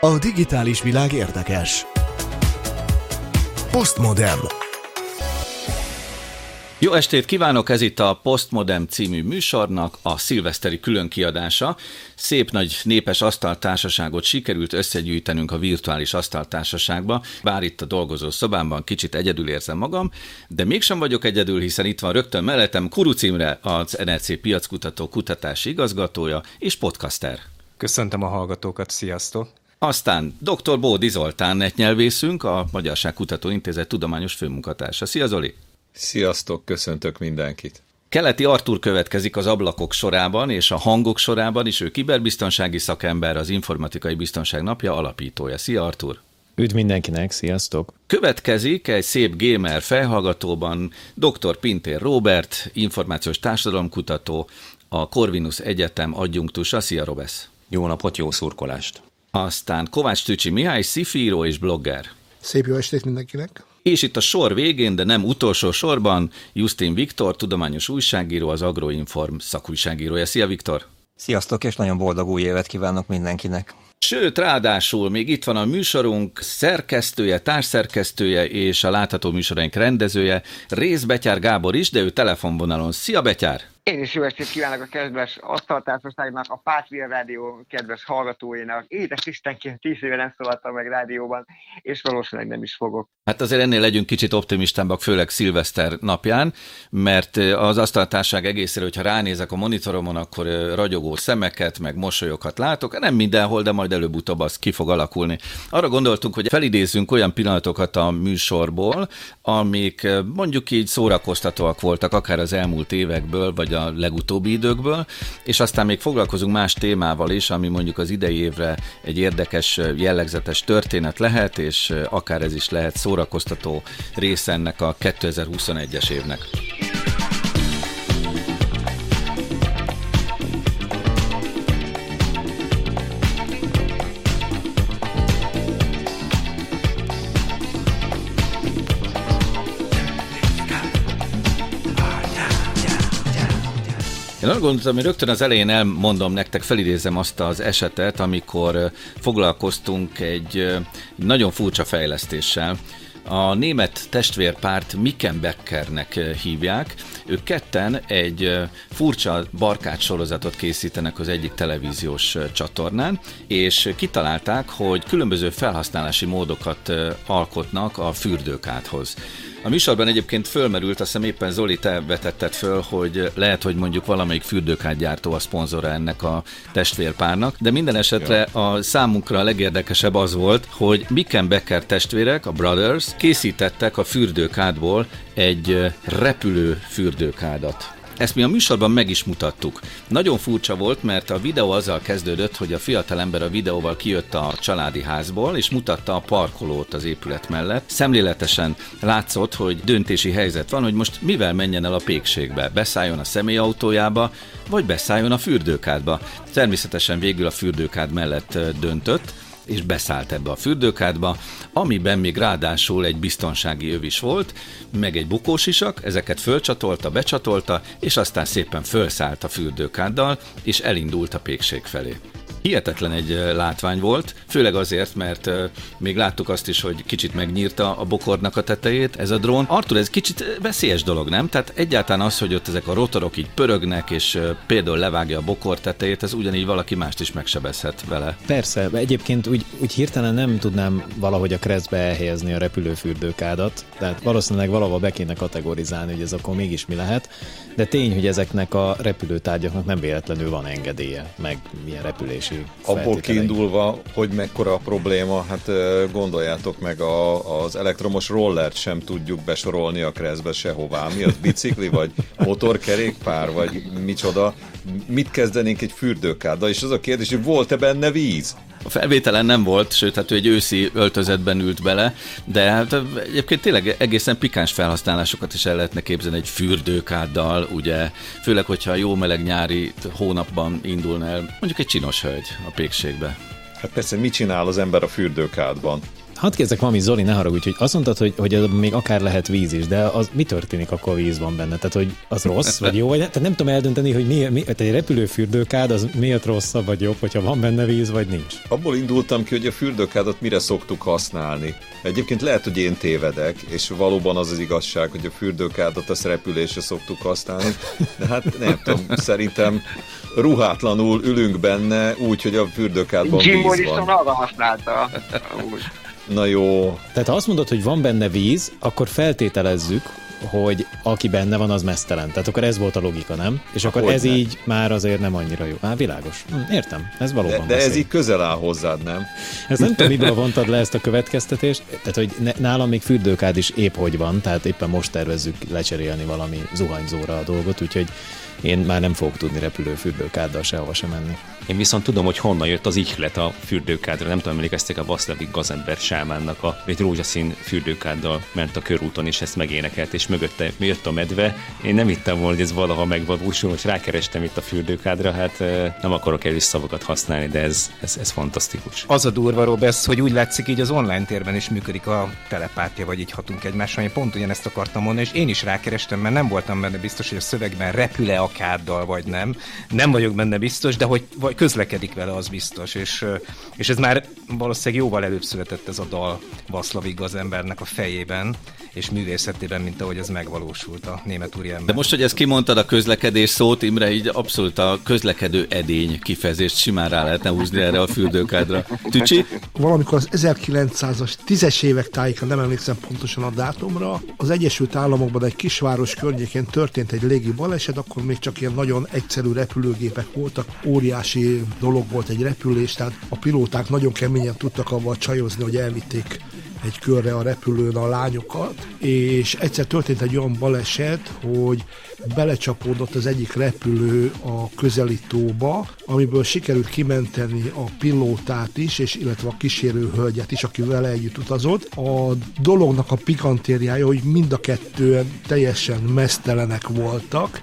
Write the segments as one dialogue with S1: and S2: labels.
S1: A digitális világ érdekes. Postmodem.
S2: Jó estét kívánok, ez itt a Postmodem című műsornak a szilveszteri különkiadása. Szép nagy népes asztaltársaságot sikerült összegyűjtenünk a virtuális asztaltársaságba, bár itt a dolgozó szobámban kicsit egyedül érzem magam, de mégsem vagyok egyedül, hiszen itt van rögtön mellettem Kuru Imre, az NLC piackutató kutatási igazgatója és podcaster.
S3: Köszöntöm a hallgatókat, sziasztok!
S2: Aztán dr. Bódi Zoltán netnyelvészünk, a Magyarság Kutatóintézet tudományos főmunkatársa. Szia Zoli!
S4: Sziasztok, köszöntök mindenkit!
S2: Keleti Artur következik az ablakok sorában és a hangok sorában is, ő kiberbiztonsági szakember, az Informatikai Biztonság Napja alapítója. Szia Artur!
S5: Üdv mindenkinek, sziasztok!
S2: Következik egy szép gamer felhallgatóban dr. Pintér Robert, információs társadalomkutató, a Corvinus Egyetem adjunktusa. Szia Robesz!
S6: Jó napot, jó szurkolást!
S2: Aztán Kovács Tücsi Mihály, szifíró és blogger.
S7: Szép jó estét mindenkinek!
S2: És itt a sor végén, de nem utolsó sorban, Justin Viktor, tudományos újságíró, az Agroinform szakújságírója. Szia Viktor!
S8: Sziasztok, és nagyon boldog új évet kívánok mindenkinek!
S2: Sőt, ráadásul még itt van a műsorunk szerkesztője, társszerkesztője és a látható műsoraink rendezője, Rész Betyár Gábor is, de ő telefonvonalon. Szia Betyár!
S9: Én is jó estét kívánok a kedves asztaltársaságnak, a Pátria Rádió kedves hallgatóinak. Édes Istenként tíz éve nem szólaltam meg rádióban, és valószínűleg nem is fogok.
S2: Hát azért ennél legyünk kicsit optimistábbak, főleg szilveszter napján, mert az asztaltárság egészére, hogyha ránézek a monitoromon, akkor ragyogó szemeket, meg mosolyokat látok. Nem mindenhol, de majd előbb-utóbb az ki fog alakulni. Arra gondoltunk, hogy felidézzünk olyan pillanatokat a műsorból, amik mondjuk így szórakoztatóak voltak, akár az elmúlt évekből, vagy a legutóbbi időkből, és aztán még foglalkozunk más témával is, ami mondjuk az idei évre egy érdekes, jellegzetes történet lehet, és akár ez is lehet szórakoztató része ennek a 2021-es évnek. Én arra gondoltam, hogy rögtön az elején elmondom nektek, felidézem azt az esetet, amikor foglalkoztunk egy nagyon furcsa fejlesztéssel. A német testvérpárt Mickenbeckernek hívják. Ők ketten egy furcsa barkács sorozatot készítenek az egyik televíziós csatornán, és kitalálták, hogy különböző felhasználási módokat alkotnak a fürdőkádhoz. A műsorban egyébként fölmerült, azt hiszem éppen Zoli, te vetetted föl, hogy lehet, hogy mondjuk valamelyik fürdőkádgyártó a szponzora ennek a testvérpárnak, de minden esetre a számunkra a legérdekesebb az volt, hogy Becker testvérek, a Brothers, készítettek a fürdőkádból egy repülő fürdőkádat. Ezt mi a műsorban meg is mutattuk. Nagyon furcsa volt, mert a videó azzal kezdődött, hogy a fiatal ember a videóval kijött a családi házból, és mutatta a parkolót az épület mellett. Szemléletesen látszott, hogy döntési helyzet van, hogy most mivel menjen el a pékségbe. Beszálljon a személyautójába, vagy beszálljon a fürdőkádba. Természetesen végül a fürdőkád mellett döntött, és beszállt ebbe a fürdőkádba, amiben még ráadásul egy biztonsági öv is volt, meg egy bukósisak, ezeket fölcsatolta, becsatolta, és aztán szépen fölszállt a fürdőkáddal, és elindult a pékség felé. Hihetetlen egy látvány volt, főleg azért, mert még láttuk azt is, hogy kicsit megnyírta a bokornak a tetejét ez a drón. Artur, ez kicsit veszélyes dolog, nem? Tehát egyáltalán az, hogy ott ezek a rotorok így pörögnek, és például levágja a bokor tetejét, ez ugyanígy valaki mást is megsebezhet vele.
S5: Persze, egyébként úgy, úgy hirtelen nem tudnám valahogy a keresztbe elhelyezni a repülőfürdőkádat, tehát valószínűleg valahol be kéne kategorizálni, hogy ez akkor mégis mi lehet, de tény, hogy ezeknek a repülőtárgyaknak nem véletlenül van engedélye, meg milyen repülési
S4: Abból kiindulva, hogy mekkora a probléma, hát gondoljátok meg a, az elektromos rollert sem tudjuk besorolni a kreszbe sehová. Mi az bicikli, vagy motorkerékpár, vagy micsoda? Mit kezdenénk egy fürdőkáddal? És az a kérdés, hogy volt-e benne víz?
S2: A felvételen nem volt, sőt, hát ő egy őszi öltözetben ült bele, de hát egyébként tényleg egészen pikáns felhasználásokat is el lehetne képzelni egy fürdőkáddal, ugye, főleg, hogyha jó meleg nyári hónapban indulna el, mondjuk egy csinos hölgy a pékségbe.
S4: Hát persze, mit csinál az ember a fürdőkádban?
S5: Hadd kérdezek valami, Zoli, ne haragudj, hogy azt mondtad, hogy, hogy még akár lehet víz is, de az mi történik akkor, a víz van benne? Tehát, hogy az rossz, vagy jó, vagy Tehát nem tudom eldönteni, hogy mi, mi tehát egy repülőfürdőkád az miért rosszabb, vagy jobb, hogyha van benne víz, vagy nincs.
S4: Abból indultam ki, hogy a fürdőkádat mire szoktuk használni. Egyébként lehet, hogy én tévedek, és valóban az az igazság, hogy a fürdőkádat az repülésre szoktuk használni, de hát nem tudom, szerintem ruhátlanul ülünk benne, úgy, hogy a fürdőkádban
S9: Jim
S4: víz van.
S9: arra használta. Úgy.
S4: Na jó,
S5: Tehát ha azt mondod, hogy van benne víz, akkor feltételezzük, hogy aki benne van, az mesztelen. Tehát akkor ez volt a logika, nem? És akkor ez
S4: Hogyne.
S5: így már azért nem annyira jó. Már világos. Hm, értem, ez
S4: de,
S5: valóban
S4: de ez
S5: veszély.
S4: így közel áll hozzád, nem?
S5: Ez nem tudom, miből vontad le ezt a következtetést. Tehát, hogy ne, nálam még fürdőkád is épp hogy van, tehát éppen most tervezzük lecserélni valami zuhanyzóra a dolgot, úgyhogy én már nem fogok tudni repülőfürdőkáddal sehova sem menni.
S6: Én viszont tudom, hogy honnan jött az ihlet a fürdőkádra. Nem tudom, emlékeztek a Vaszlavik Gazember sámánnak a egy rózsaszín fürdőkáddal ment a körúton, és ezt megénekelt, és mögötte jött a medve. Én nem hittem volna, hogy ez valaha megvalósul, most rákerestem itt a fürdőkádra, hát nem akarok erős szavakat használni, de ez, ez, ez fantasztikus.
S3: Az a durva, Robesz, hogy úgy látszik, így az online térben is működik a telepátia, vagy így hatunk egymásra. Én pont ugyanezt akartam mondani, és én is rákerestem, mert nem voltam benne biztos, hogy a szövegben repül-e a káddal, vagy nem. Nem vagyok benne biztos, de hogy vagy közlekedik vele, az biztos. És, és ez már valószínűleg jóval előbb született ez a dal Vaszlavig az embernek a fejében és művészetében, mint ahogy ez megvalósult a német úriember.
S2: De most, hogy ezt kimondtad a közlekedés szót, Imre, így abszolút a közlekedő edény kifejezést simán rá lehetne húzni erre a fürdőkádra. Tücsi?
S7: Valamikor az 1900-as, 10-es évek tájékán, nem emlékszem pontosan a dátumra, az Egyesült Államokban egy kisváros környékén történt egy légi baleset, akkor még csak ilyen nagyon egyszerű repülőgépek voltak, óriási dolog volt egy repülés, tehát a pilóták nagyon keményen tudtak avval csajozni, hogy elvitték egy körre a repülőn a lányokat, és egyszer történt egy olyan baleset, hogy belecsapódott az egyik repülő a közelítóba, amiből sikerült kimenteni a pilótát is, és illetve a kísérő hölgyet is, aki vele együtt utazott. A dolognak a pikantériája, hogy mind a kettően teljesen mesztelenek voltak,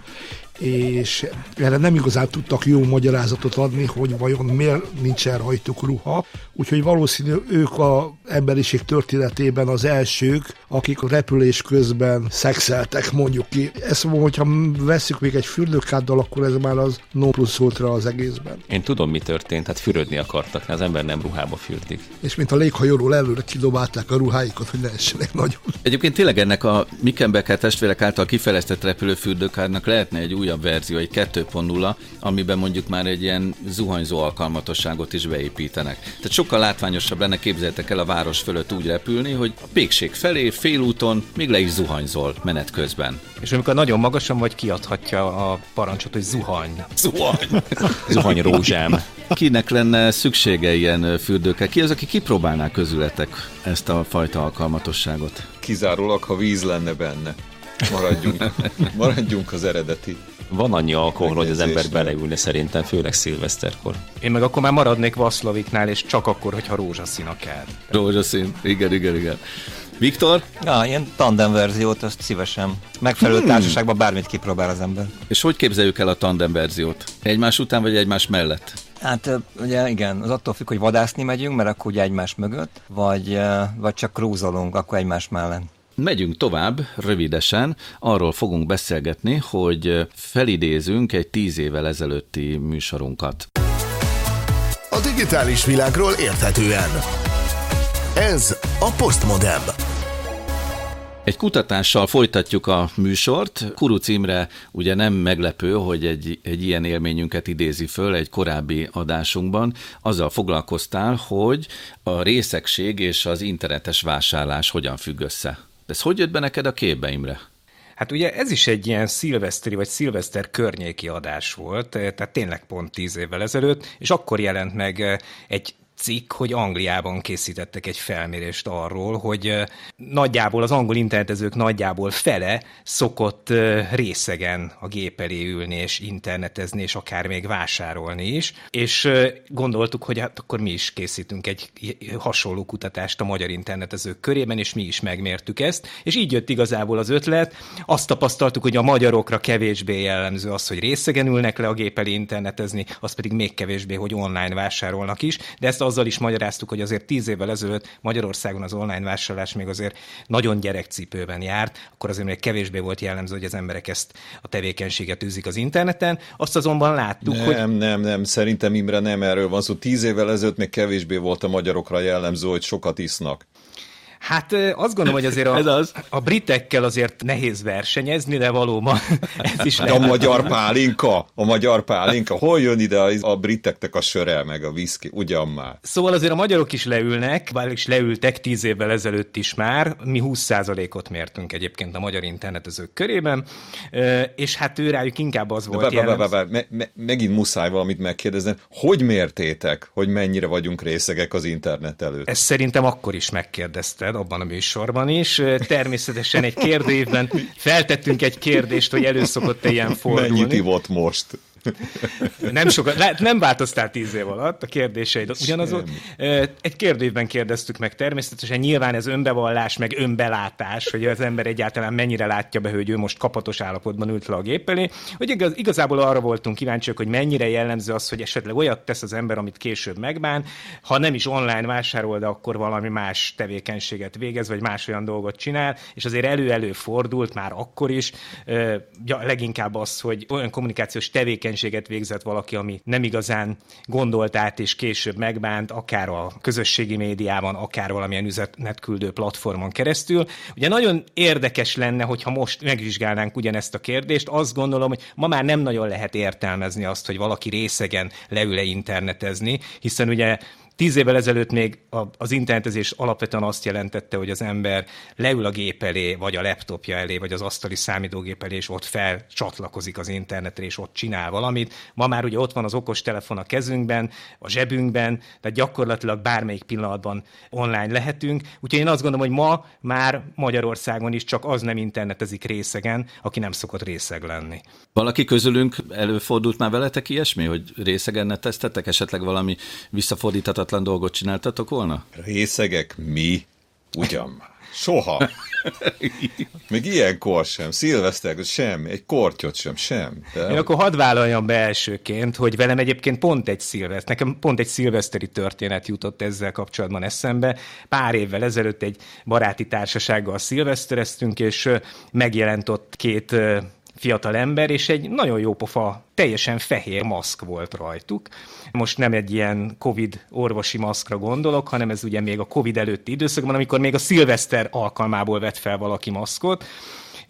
S7: és erre nem igazán tudtak jó magyarázatot adni, hogy vajon miért nincsen rajtuk ruha, úgyhogy valószínű ők a emberiség történetében az elsők, akik a repülés közben szexeltek, mondjuk ki. Ezt mondom, hogyha veszük még egy fürdőkáddal, akkor ez már az no plusz ultra az egészben.
S6: Én tudom, mi történt, hát fürödni akartak, az ember nem ruhába fürdik.
S7: És mint a léghajóról előre kidobálták a ruháikat, hogy ne essenek nagyon.
S2: Egyébként tényleg ennek a Mickenbecker testvérek által kifejlesztett repülőfürdőkádnak lehetne egy újabb verzió, egy 2.0, amiben mondjuk már egy ilyen zuhanyzó alkalmatosságot is beépítenek. Tehát sokkal látványosabb lenne, képzeljétek el a város fölött úgy repülni, hogy a pékség felé, félúton, még le is zuhanyzol menet közben.
S3: És amikor nagyon magasan vagy, kiadhatja a parancsot, hogy zuhany.
S2: Zuhany!
S6: Zuhany rózsám.
S2: Kinek lenne szüksége ilyen fürdőkkel? Ki az, aki kipróbálná közületek ezt a fajta alkalmatosságot?
S4: Kizárólag, ha víz lenne benne. Maradjunk, maradjunk az eredeti.
S6: Van annyi alkohol, hogy az ember beleülne szerintem, főleg szilveszterkor.
S3: Én meg akkor már maradnék Vaszlaviknál, és csak akkor, hogyha rózsaszín a kád.
S2: Rózsaszín. Igen, igen, igen. Viktor,
S8: Ja, ilyen tandem verziót, azt szívesen. Megfelelő hmm. társaságban bármit kipróbál az ember.
S2: és hogy képzeljük el a tandem verziót? Egymás után vagy egymás mellett?
S8: Hát ugye igen, az attól függ, hogy vadászni megyünk, mert akkor ugye egymás mögött, vagy, vagy csak krúzolunk, akkor egymás mellett.
S2: Megyünk tovább, rövidesen, arról fogunk beszélgetni, hogy felidézünk egy tíz évvel ezelőtti műsorunkat.
S1: A digitális világról érthetően. Ez a Postmodem.
S2: Egy kutatással folytatjuk a műsort. Kuruc Imre ugye nem meglepő, hogy egy, egy ilyen élményünket idézi föl egy korábbi adásunkban. Azzal foglalkoztál, hogy a részegség és az internetes vásárlás hogyan függ össze. Ez hogy jött be neked a képbe, Imre?
S3: Hát ugye ez is egy ilyen szilveszteri vagy szilveszter környéki adás volt, eh, tehát tényleg pont tíz évvel ezelőtt, és akkor jelent meg egy cikk, hogy Angliában készítettek egy felmérést arról, hogy nagyjából az angol internetezők nagyjából fele szokott részegen a gép elé ülni és internetezni, és akár még vásárolni is, és gondoltuk, hogy hát akkor mi is készítünk egy hasonló kutatást a magyar internetezők körében, és mi is megmértük ezt, és így jött igazából az ötlet. Azt tapasztaltuk, hogy a magyarokra kevésbé jellemző az, hogy részegen ülnek le a gép elé internetezni, az pedig még kevésbé, hogy online vásárolnak is, de ezt azzal is magyaráztuk, hogy azért tíz évvel ezelőtt Magyarországon az online vásárlás még azért nagyon gyerekcipőben járt, akkor azért még kevésbé volt jellemző, hogy az emberek ezt a tevékenységet űzik az interneten. Azt azonban láttuk,
S4: nem,
S3: hogy...
S4: Nem, nem, nem, szerintem Imre nem erről van szó. Tíz évvel ezelőtt még kevésbé volt a magyarokra jellemző, hogy sokat isznak.
S3: Hát azt gondolom, hogy azért a,
S2: Ez az.
S3: a britekkel azért nehéz versenyezni, de valóban ez is
S4: De a
S3: lehet.
S4: magyar pálinka, a magyar pálinka, hol jön ide a, a briteknek a söre, meg a viszki, ugyan már.
S3: Szóval azért a magyarok is leülnek, vagy is leültek tíz évvel ezelőtt is már, mi 20%-ot mértünk egyébként a magyar internetezők körében, és hát ő rájuk inkább az volt jellemző.
S4: bá, me, me, megint muszáj valamit megkérdezni. Hogy mértétek, hogy mennyire vagyunk részegek az internet előtt?
S3: Ezt szerintem akkor is megkérdezted, abban a műsorban is. Természetesen egy kérdőívben feltettünk egy kérdést, hogy elő szokott-e ilyen fordulni.
S4: Mennyit ivott most?
S3: Nem sokat, nem változtál tíz év alatt, a kérdéseid ugyanaz volt. Egy kérdőívben kérdeztük meg természetesen, nyilván ez önbevallás, meg önbelátás, hogy az ember egyáltalán mennyire látja be, hogy ő most kapatos állapotban ült le a gép elé, hogy igaz, igazából arra voltunk kíváncsiak, hogy mennyire jellemző az, hogy esetleg olyat tesz az ember, amit később megbán, ha nem is online vásárol, de akkor valami más tevékenységet végez, vagy más olyan dolgot csinál, és azért elő-elő fordult már akkor is, ja, leginkább az, hogy olyan kommunikációs tevékenységet végzett valaki, ami nem igazán gondolt át, és később megbánt, akár a közösségi médiában, akár valamilyen üzenetküldő platformon keresztül. Ugye nagyon érdekes lenne, hogyha most megvizsgálnánk ugyanezt a kérdést. Azt gondolom, hogy ma már nem nagyon lehet értelmezni azt, hogy valaki részegen leül-e internetezni, hiszen ugye Tíz évvel ezelőtt még az internetezés alapvetően azt jelentette, hogy az ember leül a gép elé, vagy a laptopja elé, vagy az asztali számítógép elé, és ott felcsatlakozik az internetre, és ott csinál valamit. Ma már ugye ott van az okos telefon a kezünkben, a zsebünkben, tehát gyakorlatilag bármelyik pillanatban online lehetünk. Úgyhogy én azt gondolom, hogy ma már Magyarországon is csak az nem internetezik részegen, aki nem szokott részeg lenni.
S2: Valaki közülünk előfordult már veletek ilyesmi, hogy részegen ne tesztettek, esetleg valami visszafordíthatatlan dolgot csináltatok volna?
S4: Részegek mi? Ugyan. Soha. Még ilyenkor sem. Szilveszter sem. Egy kortyot sem. Sem.
S3: De... Én akkor hadd vállaljam be elsőként, hogy velem egyébként pont egy szilveszter, nekem pont egy szilveszteri történet jutott ezzel kapcsolatban eszembe. Pár évvel ezelőtt egy baráti társasággal szilvesztereztünk, és megjelent ott két fiatal ember, és egy nagyon jó pofa, teljesen fehér maszk volt rajtuk. Most nem egy ilyen Covid orvosi maszkra gondolok, hanem ez ugye még a Covid előtti időszakban, amikor még a szilveszter alkalmából vett fel valaki maszkot,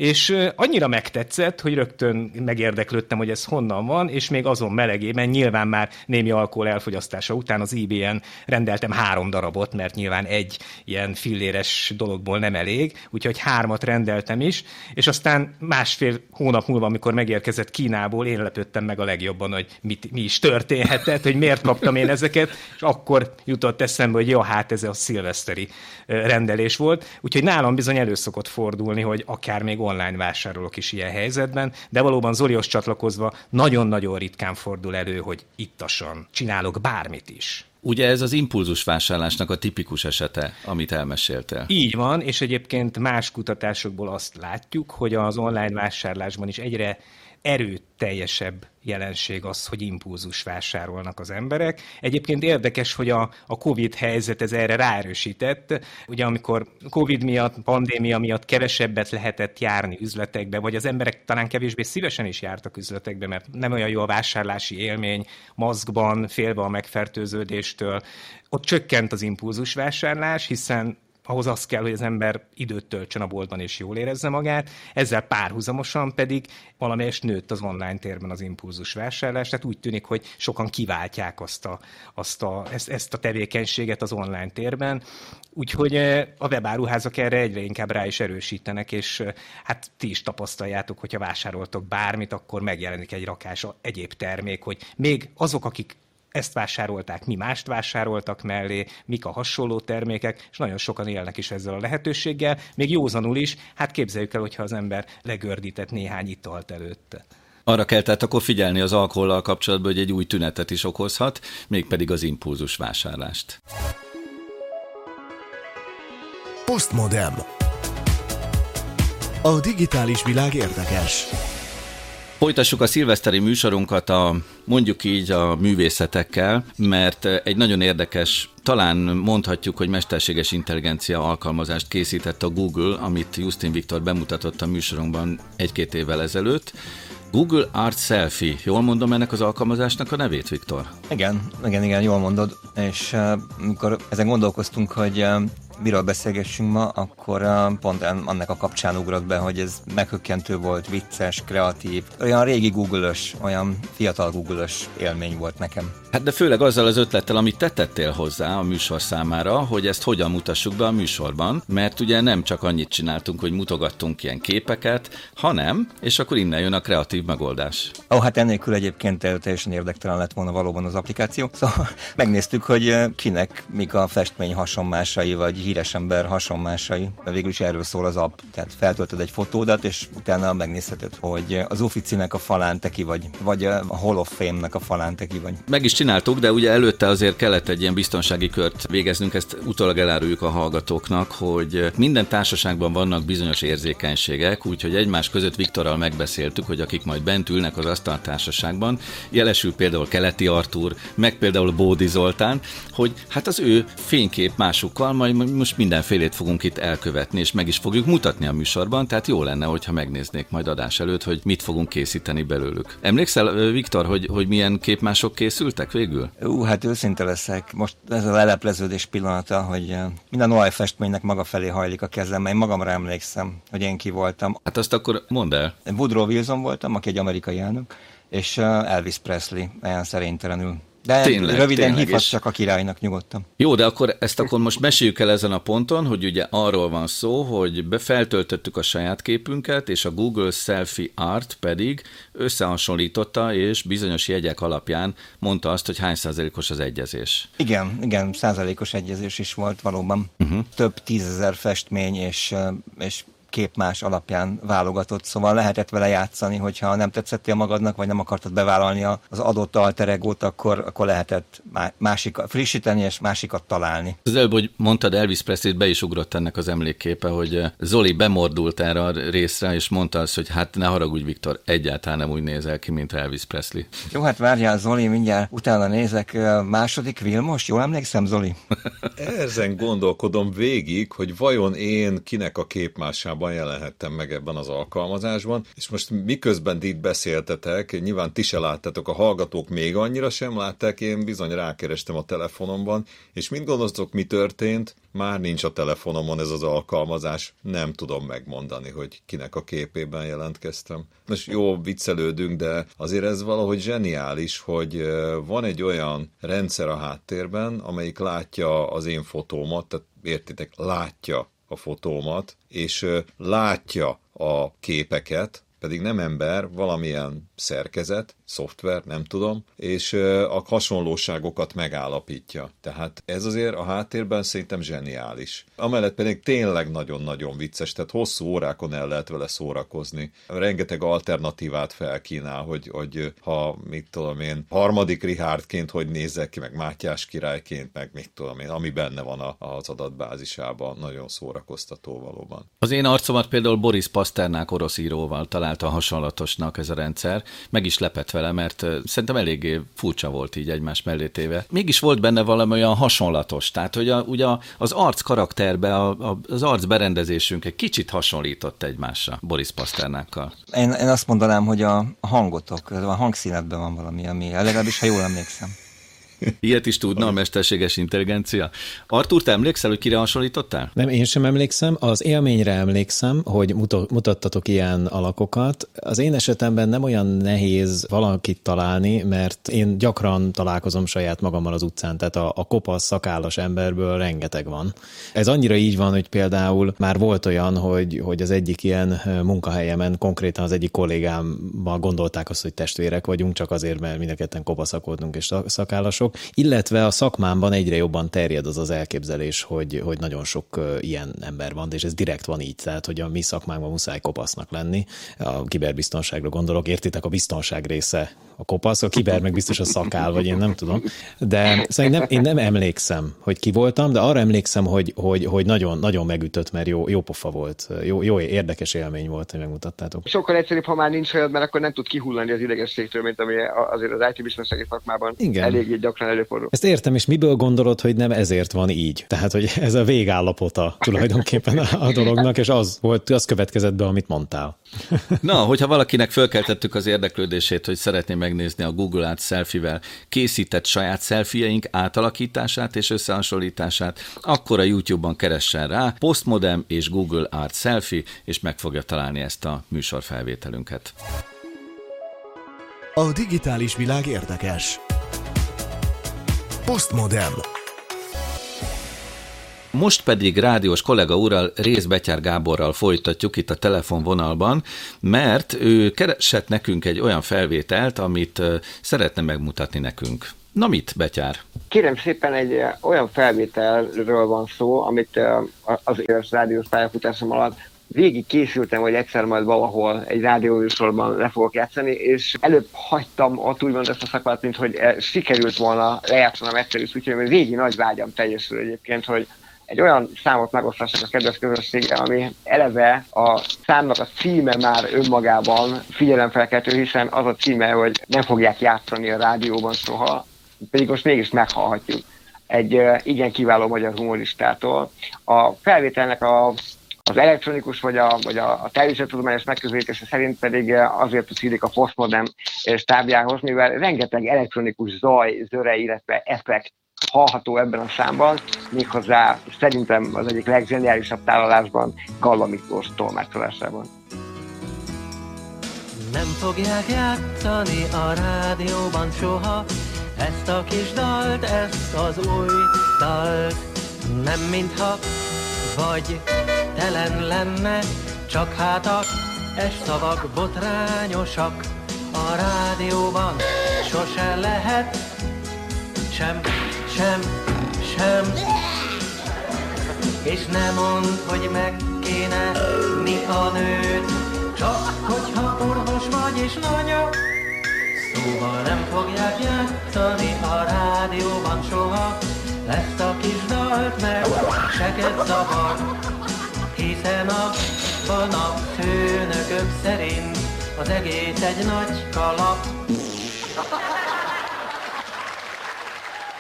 S3: és annyira megtetszett, hogy rögtön megérdeklődtem, hogy ez honnan van, és még azon melegében nyilván már némi alkohol elfogyasztása után az IBN rendeltem három darabot, mert nyilván egy ilyen filléres dologból nem elég, úgyhogy hármat rendeltem is, és aztán másfél hónap múlva, amikor megérkezett Kínából, én lepődtem meg a legjobban, hogy mit, mi is történhetett, hogy miért kaptam én ezeket, és akkor jutott eszembe, hogy jó, hát ez a szilveszteri rendelés volt, úgyhogy nálam bizony elő szokott fordulni, hogy akár még online vásárolok is ilyen helyzetben, de valóban Zolihoz csatlakozva nagyon-nagyon ritkán fordul elő, hogy ittasan csinálok bármit is.
S2: Ugye ez az impulzus vásárlásnak a tipikus esete, amit elmeséltél.
S3: Így van, és egyébként más kutatásokból azt látjuk, hogy az online vásárlásban is egyre erőteljesebb jelenség az, hogy impulzus vásárolnak az emberek. Egyébként érdekes, hogy a, a Covid helyzet ez erre ráerősített. Ugye amikor Covid miatt, pandémia miatt kevesebbet lehetett járni üzletekbe, vagy az emberek talán kevésbé szívesen is jártak üzletekbe, mert nem olyan jó a vásárlási élmény, maszkban, félve a megfertőződéstől. Ott csökkent az impulzus vásárlás, hiszen ahhoz az kell, hogy az ember időt töltsön a boltban és jól érezze magát, ezzel párhuzamosan pedig valamelyest nőtt az online térben az impulzus vásárlás, tehát úgy tűnik, hogy sokan kiváltják azt a, azt a, ezt, ezt a tevékenységet az online térben, úgyhogy a webáruházak erre egyre inkább rá is erősítenek, és hát ti is tapasztaljátok, hogyha vásároltok bármit, akkor megjelenik egy rakás egyéb termék, hogy még azok, akik ezt vásárolták, mi mást vásároltak mellé, mik a hasonló termékek, és nagyon sokan élnek is ezzel a lehetőséggel, még józanul is, hát képzeljük el, hogyha az ember legördített néhány italt előtte.
S2: Arra kell tehát akkor figyelni az alkohollal kapcsolatban, hogy egy új tünetet is okozhat, mégpedig az impulzus vásárlást.
S1: Postmodem. A digitális világ érdekes.
S2: Folytassuk a szilveszteri műsorunkat a mondjuk így a művészetekkel, mert egy nagyon érdekes, talán mondhatjuk, hogy mesterséges intelligencia alkalmazást készített a Google, amit Justin Viktor bemutatott a műsorunkban egy-két évvel ezelőtt. Google Art Selfie. Jól mondom ennek az alkalmazásnak a nevét, Viktor?
S8: Igen, igen, igen, jól mondod. És uh, amikor ezen gondolkoztunk, hogy uh, miről beszélgessünk ma, akkor pont annak a kapcsán ugrott be, hogy ez meghökkentő volt, vicces, kreatív, olyan régi Google-ös, olyan fiatal Google-ös élmény volt nekem.
S2: Hát de főleg azzal az ötlettel, amit te tettél hozzá a műsor számára, hogy ezt hogyan mutassuk be a műsorban, mert ugye nem csak annyit csináltunk, hogy mutogattunk ilyen képeket, hanem, és akkor innen jön a kreatív megoldás.
S8: Ó, hát ennélkül egyébként teljesen érdektelen lett volna valóban az applikáció. Szóval megnéztük, hogy kinek mik a festmény hasonmásai, vagy híres ember hasonmásai. Végül is erről szól az app. Tehát feltöltöd egy fotódat, és utána megnézheted, hogy az Uffici-nek a falán te vagy, vagy a Hall of Fame-nek a falán te ki vagy.
S2: Meg is csináltuk, de ugye előtte azért kellett egy ilyen biztonsági kört végeznünk, ezt utólag eláruljuk a hallgatóknak, hogy minden társaságban vannak bizonyos érzékenységek, úgyhogy egymás között Viktorral megbeszéltük, hogy akik majd bent ülnek az asztaltársaságban, jelesül például Keleti Artúr, meg például Bódi Zoltán, hogy hát az ő fénykép másukkal majd most mindenfélét fogunk itt elkövetni, és meg is fogjuk mutatni a műsorban, tehát jó lenne, hogyha megnéznék majd adás előtt, hogy mit fogunk készíteni belőlük. Emlékszel, Viktor, hogy, hogy milyen képmások készültek végül?
S8: Ú, hát őszinte leszek. Most ez a lelepleződés pillanata, hogy minden olajfestménynek maga felé hajlik a kezem, én magamra emlékszem, hogy én ki voltam.
S2: Hát azt akkor mondd el.
S8: Woodrow Wilson voltam, aki egy amerikai elnök, és Elvis Presley, olyan szerénytelenül de tényleg, röviden tényleg, hívhatsz csak a királynak nyugodtan.
S2: Jó, de akkor ezt akkor most meséljük el ezen a ponton, hogy ugye arról van szó, hogy befeltöltöttük a saját képünket, és a Google Selfie Art pedig összehasonlította, és bizonyos jegyek alapján mondta azt, hogy hány százalékos az egyezés.
S8: Igen, igen, százalékos egyezés is volt valóban. Uh-huh. Több tízezer festmény és, és képmás alapján válogatott, szóval lehetett vele játszani, hogyha nem tetszettél magadnak, vagy nem akartad bevállalni az adott alteregót, akkor, akkor lehetett másikat frissíteni, és másikat találni.
S2: Az előbb, hogy mondtad Elvis Presley-t, be is ugrott ennek az emlékképe, hogy eh, Zoli bemordult erre a részre, és mondta azt, hogy hát ne haragudj, Viktor, egyáltalán nem úgy nézel ki, mint Elvis Presley.
S8: Jó, hát várjál, Zoli, mindjárt utána nézek. Eh, második Vilmos, jól emlékszem, Zoli?
S4: Ezen gondolkodom végig, hogy vajon én kinek a képmásában formában jelenhettem meg ebben az alkalmazásban, és most miközben itt beszéltetek, nyilván ti se láttatok, a hallgatók még annyira sem látták, én bizony rákerestem a telefonomban, és mind gondoltok, mi történt? Már nincs a telefonomon ez az alkalmazás, nem tudom megmondani, hogy kinek a képében jelentkeztem. Most jó, viccelődünk, de azért ez valahogy zseniális, hogy van egy olyan rendszer a háttérben, amelyik látja az én fotómat, tehát értitek, látja a fotómat, és látja a képeket, pedig nem ember, valamilyen szerkezet, szoftver, nem tudom, és a hasonlóságokat megállapítja. Tehát ez azért a háttérben szerintem zseniális. Amellett pedig tényleg nagyon-nagyon vicces, tehát hosszú órákon el lehet vele szórakozni. Rengeteg alternatívát felkínál, hogy, hogy ha, mit tudom én, harmadik Richardként hogy nézzek ki, meg Mátyás királyként, meg mit tudom én, ami benne van az adatbázisában. Nagyon szórakoztató valóban.
S2: Az én arcomat például Boris Pasternák orosz íróval találta hasonlatosnak ez a rendszer. Meg is lepett vele, mert szerintem eléggé furcsa volt így egymás mellé téve. Mégis volt benne valami olyan hasonlatos, tehát hogy a, ugye az arc karakterbe, a, a, az arc berendezésünk egy kicsit hasonlított egymásra Boris Pasternákkal.
S8: Én, én azt mondanám, hogy a hangotok, a hangszínetben van valami, ami legalábbis, ha jól emlékszem.
S2: Ilyet is tudna a mesterséges intelligencia. Artur, te emlékszel, hogy kire hasonlítottál?
S5: Nem, én sem emlékszem. Az élményre emlékszem, hogy mutattatok ilyen alakokat. Az én esetemben nem olyan nehéz valakit találni, mert én gyakran találkozom saját magammal az utcán, tehát a, a kopasz, szakállas emberből rengeteg van. Ez annyira így van, hogy például már volt olyan, hogy, hogy az egyik ilyen munkahelyemen konkrétan az egyik kollégámmal gondolták azt, hogy testvérek vagyunk, csak azért, mert mind a ketten kopaszakodunk és szakállasok, dolog, illetve a szakmámban egyre jobban terjed az az elképzelés, hogy, hogy nagyon sok ilyen ember van, és ez direkt van így, tehát hogy a mi szakmánkban muszáj kopasznak lenni. A kiberbiztonságra gondolok, értitek, a biztonság része a kopasz, a kiber meg biztos a szakál, vagy én nem tudom. De szóval nem, én nem emlékszem, hogy ki voltam, de arra emlékszem, hogy, hogy, hogy nagyon, nagyon megütött, mert jó, jó pofa volt, jó, jó érdekes élmény volt, hogy megmutattátok.
S9: Sokkal egyszerűbb, ha már nincs olyan, mert akkor nem tud kihullani az idegességtől, mint ami azért az IT biztonsági szakmában Igen. elég gyakran előfordul.
S5: Ezt értem, és miből gondolod, hogy nem ezért van így? Tehát, hogy ez a végállapota tulajdonképpen a, a dolognak, és az volt, az következett be, amit mondtál.
S2: Na, hogyha valakinek fölkeltettük az érdeklődését, hogy szeretné megnézni a Google Art selfie-vel készített saját selfieink átalakítását és összehasonlítását, akkor a YouTube-ban keressen rá Postmodem és Google Art Selfie, és meg fogja találni ezt a műsorfelvételünket.
S1: A digitális világ érdekes. Postmodem.
S2: Most pedig rádiós kollega úrral, Rész Betyár Gáborral folytatjuk itt a telefonvonalban, mert ő keresett nekünk egy olyan felvételt, amit szeretne megmutatni nekünk. Na mit, Betyár?
S9: Kérem szépen egy olyan felvételről van szó, amit az éves rádiós pályafutásom alatt végig készültem, hogy egyszer majd valahol egy rádióműsorban le fogok játszani, és előbb hagytam ott úgymond ezt a szakmát, mint hogy sikerült volna lejátszanom egyszer is, úgyhogy végig nagy vágyam teljesül egyébként, hogy egy olyan számot megosztások a kedves közösséggel, ami eleve a számnak a címe már önmagában figyelemfelkeltő, hiszen az a címe, hogy nem fogják játszani a rádióban soha, pedig most mégis meghallhatjuk egy igen kiváló magyar humoristától. A felvételnek a, az elektronikus vagy a, vagy a, a természettudományos megközelítése szerint pedig azért szílik a postmodern stábjához, mivel rengeteg elektronikus zaj, zöre, illetve effekt hallható ebben a számban, méghozzá szerintem az egyik legzseniálisabb tálalásban Galla Miklós tolmácsolásában.
S10: Nem fogják játszani a rádióban soha ezt a kis dalt, ezt az új dalt. Nem mintha vagy telen lenne, csak hát a es szavak botrányosak. A rádióban sose lehet sem sem, sem. És nem mond, hogy meg kéne mi a nőt, csak hogyha orvos vagy és nanya. Szóval nem fogják játszani a rádióban soha, ezt a kis dalt meg seket zavar, hiszen a van a főnökök szerint az egész egy nagy kalap.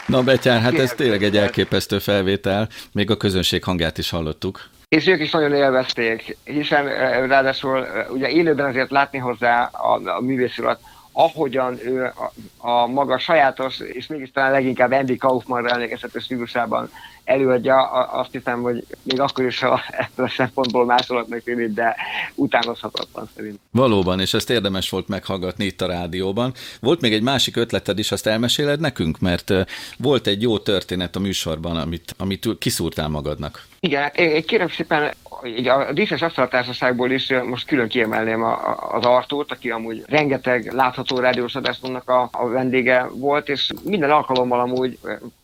S2: Na Betyár, hát ez tényleg egy elképesztő felvétel, még a közönség hangját is hallottuk.
S9: És ők is nagyon élvezték, hiszen eh, ráadásul eh, ugye élőben azért látni hozzá a, a művész urat, ahogyan ő a, a maga sajátos, és mégis talán leginkább Andy Kaufmanra emlékezhető stílusában előadja, azt hiszem, hogy még akkor is, ha ebből a szempontból másolatnak tűnik, de utánozhatatlan szerint.
S2: Valóban, és ezt érdemes volt meghallgatni itt a rádióban. Volt még egy másik ötleted is, azt elmeséled nekünk, mert volt egy jó történet a műsorban, amit, amit kiszúrtál magadnak.
S9: Igen, hát én kérem szépen, így a díszes asztaltársaságból is most külön kiemelném a, a, az Artót, aki amúgy rengeteg látható rádiós adásnak a, a vendége volt, és minden alkalommal amúgy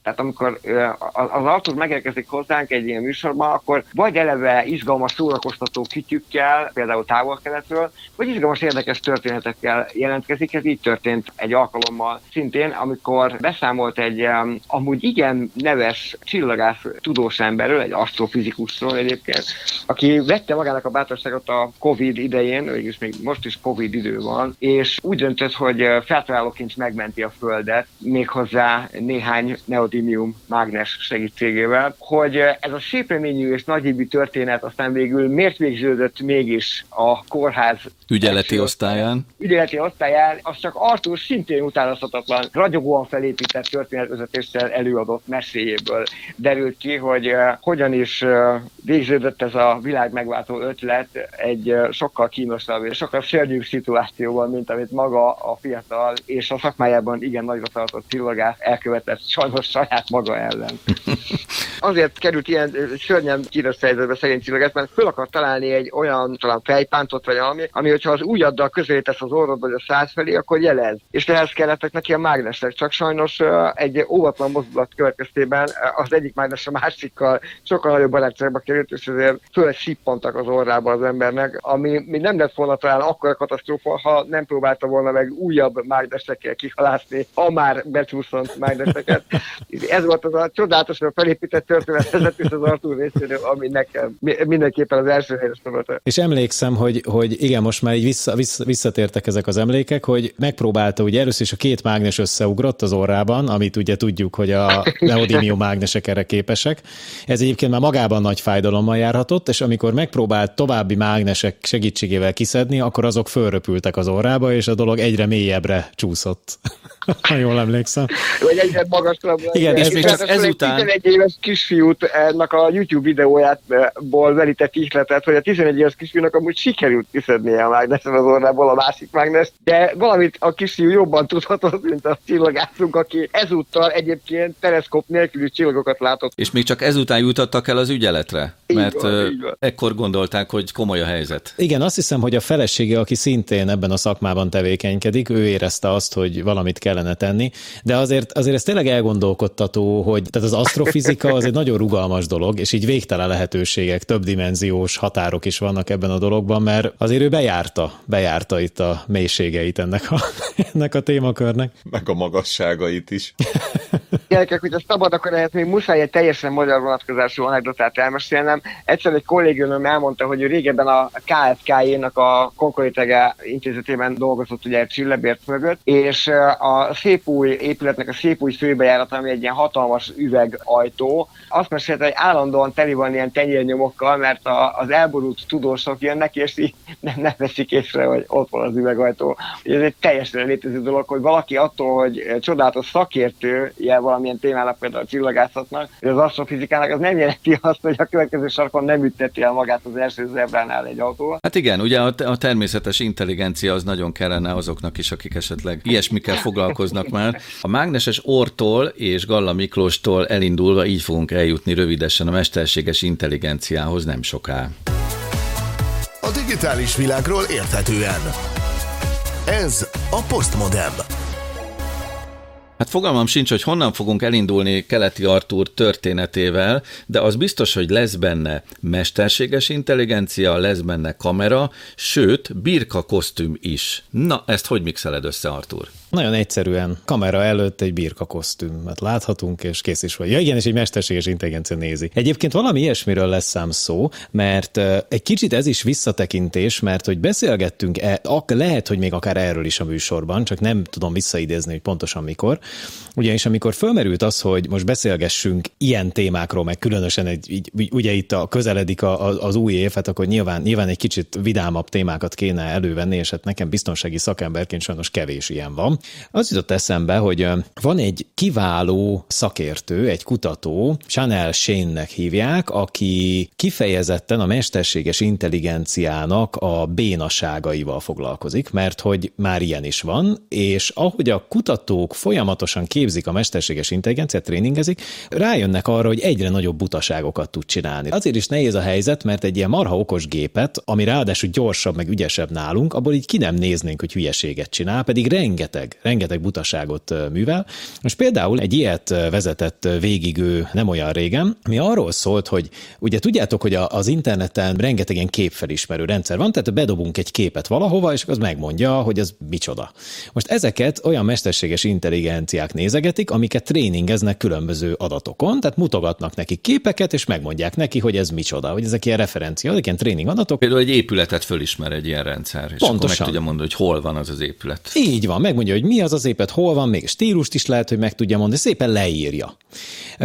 S9: tehát amikor az Artur megérkezik hozzánk egy ilyen műsorban, akkor vagy eleve izgalmas, szórakoztató kütyükkel, például távol-keletről, vagy izgalmas, érdekes történetekkel jelentkezik. Ez így történt egy alkalommal szintén, amikor beszámolt egy amúgy igen neves csillagász tudós emberről, egy asztrofizikusról egyébként, aki vette magának a bátorságot a Covid idején, mégis még most is Covid idő van, és úgy döntött, hogy feltalálóként megmenti a Földet, méghozzá néhány neodív neodímium mágnes segítségével, hogy ez a szépeményű és nagyívű történet aztán végül miért végződött mégis a kórház
S2: ügyeleti osztályán.
S9: Ügyeleti osztályán, az csak Arthur szintén utánozhatatlan, ragyogóan felépített történetvezetéssel előadott meséjéből derült ki, hogy uh, hogyan is uh, végződött ez a világ megváltó ötlet egy sokkal kínosabb és sokkal szörnyűbb szituációban, mint amit maga a fiatal és a szakmájában igen nagyra tartott csillagász elkövetett sajnos saját maga ellen. Azért került ilyen szörnyen kínos helyzetbe szegény csillagász, mert föl akar találni egy olyan talán fejpántot vagy valami, ami, hogyha az ujjaddal közé tesz az orrod vagy a száz felé, akkor jelez. És ehhez kellettek neki a mágnesek. Csak sajnos egy óvatlan mozdulat következtében az egyik mágnes a másikkal sokkal nagyobb barátságba került, és ezért főleg szippantak az orrába az embernek, ami még nem lett volna talán akkor a katasztrófa, ha nem próbálta volna meg újabb mágnesekkel kihalászni a már becsúszont mágneseket. Ez volt az a csodálatosan felépített történetvezetés az Artur részéről, ami nekem mindenképpen az első helyes volt.
S5: És emlékszem, hogy, hogy igen, most már így vissza, vissza, visszatértek ezek az emlékek, hogy megpróbálta, ugye először is a két mágnes összeugrott az orrában, amit ugye tudjuk, hogy a neodymium mágnesek erre képesek. Ez egyébként már magában nagy fájdalommal járhatott, és amikor megpróbált további mágnesek segítségével kiszedni, akkor azok fölröpültek az orrába, és a dolog egyre mélyebbre csúszott. Ha jól emlékszem.
S9: Vagy egyre magasabbra.
S5: Igen,
S9: és,
S5: és még
S9: ez, ezután... 11 éves kisfiút ennek a YouTube videójából verített ihletet, hogy a 11 éves kisfiúnak amúgy sikerült kiszednie a mágnesen az orrából a másik mágnes, de valamit a kisfiú jobban tudhatott, mint a csillagászunk, aki ezúttal egyébként teleszkop nélküli csillagokat látott.
S2: És még csak ezután jutottak el az ügyeletre? Mert van, van. ekkor gondolták, hogy komoly a helyzet.
S5: Igen, azt hiszem, hogy a felesége, aki szintén ebben a szakmában tevékenykedik, ő érezte azt, hogy valamit kellene tenni, de azért, azért ez tényleg elgondolkodtató, hogy tehát az asztrofizika az egy nagyon rugalmas dolog, és így végtelen lehetőségek, többdimenziós határok is vannak ebben a dologban, mert azért ő bejárta, bejárta itt a mélységeit ennek a, ennek a témakörnek.
S4: Meg a magasságait is.
S9: Gyerekek, hogy a szabad, akkor lehet még muszáj egy teljesen magyar vonatkozású anekdotát elmesélnem. Egyszer egy kollégium elmondta, hogy ő régebben a KFK-ének a Konkolitege intézetében dolgozott ugye egy csillebért mögött, és a szép új épületnek a szép új főbejárat, ami egy ilyen hatalmas üvegajtó, azt mesélte, hogy állandóan teli van ilyen tenyérnyomokkal, mert a, az elborult tudósok jönnek, és így nem, nem veszik észre, hogy ott van az üvegajtó. Ez egy teljesen létező dolog, hogy valaki attól, hogy csodálatos szakértő, ilyen valamilyen témának, például a csillagászatnak, vagy az asztrofizikának, az nem jelenti azt, hogy a következő sarkon nem ütteti el magát az első zebránál egy autó.
S2: Hát igen, ugye a, a természetes intelligencia az nagyon kellene azoknak is, akik esetleg ilyesmikkel foglalkoznak már. A mágneses ortól és Galla Miklóstól elindulva így fogunk eljutni rövidesen a mesterséges intelligenciához nem soká.
S1: A digitális világról érthetően. Ez a Postmodem.
S2: Hát fogalmam sincs, hogy honnan fogunk elindulni Keleti Artúr történetével, de az biztos, hogy lesz benne mesterséges intelligencia, lesz benne kamera, sőt, birka kosztüm is. Na, ezt hogy mixeled össze, Artúr?
S5: Nagyon egyszerűen kamera előtt egy birka kosztümöt láthatunk, és kész is vagy. Ja igen, és egy mesterséges intelligencia nézi. Egyébként valami ilyesmiről lesz szám szó, mert egy kicsit ez is visszatekintés, mert hogy beszélgettünk, e, lehet, hogy még akár erről is a műsorban, csak nem tudom visszaidézni, hogy pontosan mikor. Ugyanis amikor fölmerült az, hogy most beszélgessünk ilyen témákról, meg különösen egy, így, ugye itt a közeledik a, a, az új év, hát akkor nyilván, nyilván egy kicsit vidámabb témákat kéne elővenni, és hát nekem biztonsági szakemberként sajnos kevés ilyen van. Az jutott eszembe, hogy van egy kiváló szakértő, egy kutató, Chanel Shane-nek hívják, aki kifejezetten a mesterséges intelligenciának a bénaságaival foglalkozik, mert hogy már ilyen is van, és ahogy a kutatók folyamatosan képzik a mesterséges intelligenciát, tréningezik, rájönnek arra, hogy egyre nagyobb butaságokat tud csinálni. Azért is nehéz a helyzet, mert egy ilyen marha okos gépet, ami ráadásul gyorsabb, meg ügyesebb nálunk, abból így ki nem néznénk, hogy hülyeséget csinál, pedig rengeteg rengeteg, rengeteg butaságot művel. Most például egy ilyet vezetett végig ő nem olyan régen, mi arról szólt, hogy ugye tudjátok, hogy az interneten rengeteg ilyen képfelismerő rendszer van, tehát bedobunk egy képet valahova, és az megmondja, hogy ez micsoda. Most ezeket olyan mesterséges intelligenciák nézegetik, amiket tréningeznek különböző adatokon, tehát mutogatnak neki képeket, és megmondják neki, hogy ez micsoda, hogy ezek ilyen referencia, ezek ilyen tréning adatok.
S2: Például egy épületet fölismer egy ilyen rendszer, és Pontosan. akkor meg tudja mondani, hogy hol van az az épület.
S5: Így van, megmondja, hogy mi az az épület, hol van, még stílust is lehet, hogy meg tudja mondani, szépen leírja.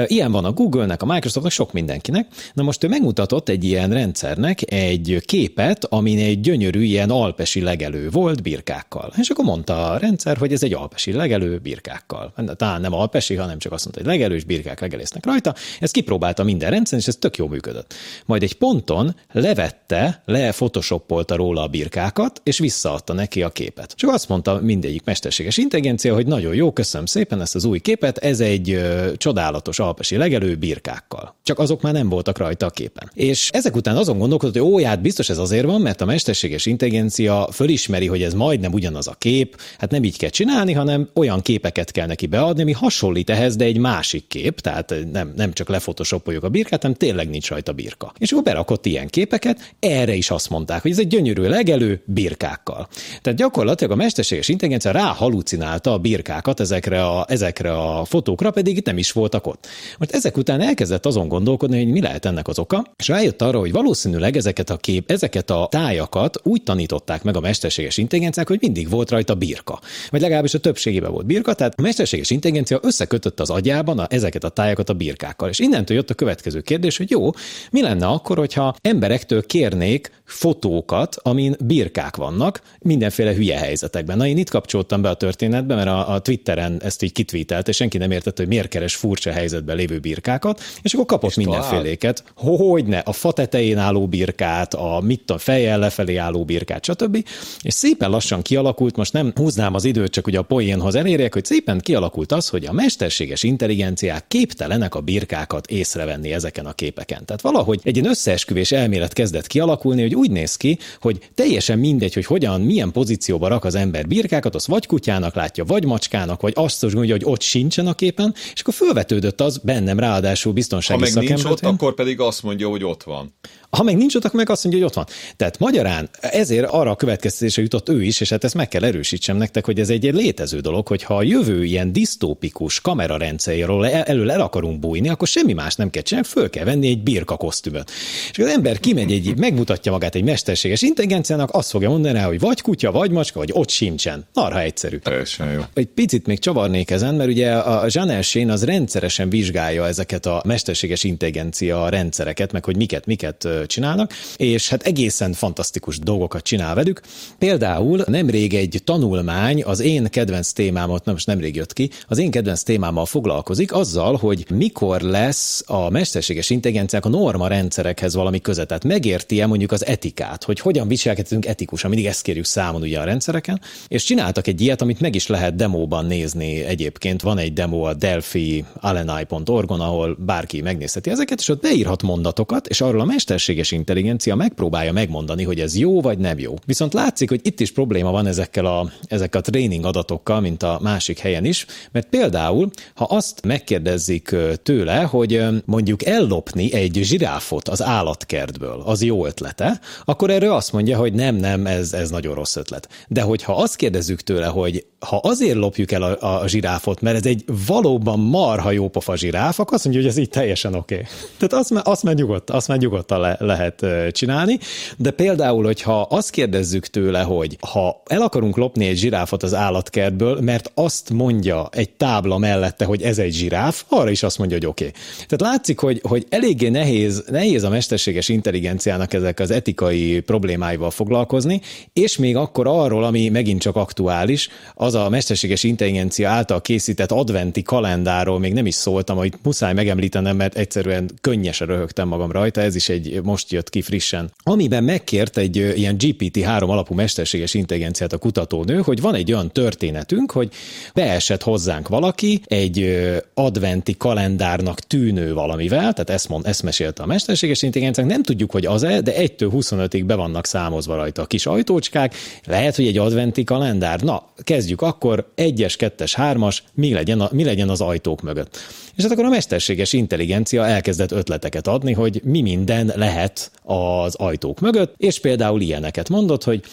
S5: Ilyen van a Google-nek, a Microsoftnak, sok mindenkinek. Na most ő megmutatott egy ilyen rendszernek egy képet, amin egy gyönyörű ilyen alpesi legelő volt birkákkal. És akkor mondta a rendszer, hogy ez egy alpesi legelő birkákkal. Talán nem alpesi, hanem csak azt mondta, hogy legelő és birkák legelésznek rajta. Ezt kipróbálta minden rendszer, és ez tök jó működött. Majd egy ponton levette, lefotoshopolta róla a birkákat, és visszaadta neki a képet. Csak azt mondta mindegyik mesterség mesterséges intelligencia, hogy nagyon jó, köszönöm szépen ezt az új képet, ez egy ö, csodálatos alpesi legelő birkákkal. Csak azok már nem voltak rajta a képen. És ezek után azon gondolkodott, hogy ó, biztos ez azért van, mert a mesterséges intelligencia fölismeri, hogy ez majdnem ugyanaz a kép, hát nem így kell csinálni, hanem olyan képeket kell neki beadni, ami hasonlít ehhez, de egy másik kép, tehát nem, nem csak lefotoshopoljuk a birkát, hanem tényleg nincs rajta birka. És akkor berakott ilyen képeket, erre is azt mondták, hogy ez egy gyönyörű legelő birkákkal. Tehát gyakorlatilag a mesterséges intelligencia rá halucinálta a birkákat ezekre a, ezekre a fotókra, pedig itt nem is voltak ott. Most ezek után elkezdett azon gondolkodni, hogy mi lehet ennek az oka, és rájött arra, hogy valószínűleg ezeket a kép, ezeket a tájakat úgy tanították meg a mesterséges intelligenciák, hogy mindig volt rajta birka. Vagy legalábbis a többségében volt birka, tehát a mesterséges intelligencia összekötötte az agyában a, ezeket a tájakat a birkákkal. És innentől jött a következő kérdés, hogy jó, mi lenne akkor, hogyha emberektől kérnék fotókat, amin birkák vannak, mindenféle hülye helyzetekben. Na, én itt kapcsoltam be a történetbe, mert a, a Twitteren ezt így kitvítelte, és senki nem értette, hogy miért keres furcsa helyzetben lévő birkákat, és akkor kapott és mindenféléket. Hogyne, a fa tetején álló birkát, a mit tudom, fejjel lefelé álló birkát, stb. És szépen lassan kialakult, most nem húznám az időt, csak ugye a poénhoz elérjek, hogy szépen kialakult az, hogy a mesterséges intelligenciák képtelenek a birkákat észrevenni ezeken a képeken. Tehát valahogy egy ilyen összeesküvés elmélet kezdett kialakulni, hogy úgy néz ki, hogy teljesen mindegy, hogy hogyan, milyen pozícióba rak az ember birkákat, az vagy kutyának látja, vagy macskának, vagy azt is mondja, hogy ott sincsen a képen, és akkor fölvetődött az bennem ráadásul biztonsági
S4: Ha meg nincs ott, akkor pedig azt mondja, hogy ott van.
S5: Ha meg nincs ott, meg azt mondja, hogy ott van. Tehát magyarán ezért arra a következtetésre jutott ő is, és hát ezt meg kell erősítsem nektek, hogy ez egy létező dolog, hogy ha a jövő ilyen disztópikus kamerarendszeréről el, elől el akarunk bújni, akkor semmi más nem kell csinálni, föl kell venni egy birka kosztümöt. És az ember kimegy egy, megmutatja magát egy mesterséges intelligenciának, azt fogja mondani rá, hogy vagy kutya, vagy macska, vagy ott sincsen. Narha egyszerű.
S4: Teljesen jó.
S5: Egy picit még csavarnék ezen, mert ugye a Jean Elsén az rendszeresen vizsgálja ezeket a mesterséges intelligencia rendszereket, meg hogy miket, miket csinálnak, és hát egészen fantasztikus dolgokat csinál velük. Például nemrég egy tanulmány az én kedvenc témámat, nem most nemrég jött ki, az én kedvenc témámmal foglalkozik azzal, hogy mikor lesz a mesterséges intelligenciák a norma rendszerekhez valami köze. Tehát megérti-e mondjuk az etikát, hogy hogyan viselkedünk etikusan, mindig ezt kérjük számon ugye a rendszereken, és csináltak egy ilyet, amit meg is lehet demóban nézni egyébként. Van egy demo a delphi alenai.org-on, ahol bárki megnézheti ezeket, és ott beírhat mondatokat, és arról a mesterséges intelligencia megpróbálja megmondani, hogy ez jó vagy nem jó. Viszont látszik, hogy itt is probléma van ezekkel a, ezekkel a tréning adatokkal, mint a másik helyen is, mert például, ha azt megkérdezzük tőle, hogy mondjuk ellopni egy zsiráfot az állatkertből, az jó ötlete, akkor erről azt mondja, hogy nem, nem, ez, ez nagyon rossz ötlet. De hogyha azt kérdezzük tőle, hogy ha azért lopjuk el a, a zsiráfot, mert ez egy valóban marha jópofa zsiráf, akkor azt mondja, hogy ez így teljesen oké. Okay. Tehát azt, már- azt már nyugodt, azt már nyugodtan le, lehet csinálni, de például, hogyha azt kérdezzük tőle, hogy ha el akarunk lopni egy zsiráfot az állatkertből, mert azt mondja egy tábla mellette, hogy ez egy zsiráf, arra is azt mondja, hogy oké. Okay. Tehát látszik, hogy, hogy eléggé nehéz, nehéz a mesterséges intelligenciának ezek az etikai problémáival foglalkozni, és még akkor arról, ami megint csak aktuális, az a mesterséges intelligencia által készített adventi kalendáról még nem is szóltam, hogy muszáj megemlítenem, mert egyszerűen könnyesen röhögtem magam rajta, ez is egy most jött ki frissen. Amiben megkért egy ilyen GPT-3 alapú mesterséges intelligenciát a kutatónő, hogy van egy olyan történetünk, hogy beesett hozzánk valaki egy adventi kalendárnak tűnő valamivel, tehát ezt, mond, ezt mesélte a mesterséges intelligenciánk, nem tudjuk, hogy az-e, de 1-től 25-ig be vannak számozva rajta a kis ajtócskák, lehet, hogy egy adventi kalendár. Na, kezdjük akkor, egyes, kettes, hármas, mi legyen, a, mi legyen az ajtók mögött. És hát akkor a mesterséges intelligencia elkezdett ötleteket adni, hogy mi minden lehet az ajtók mögött, és például ilyeneket mondott, hogy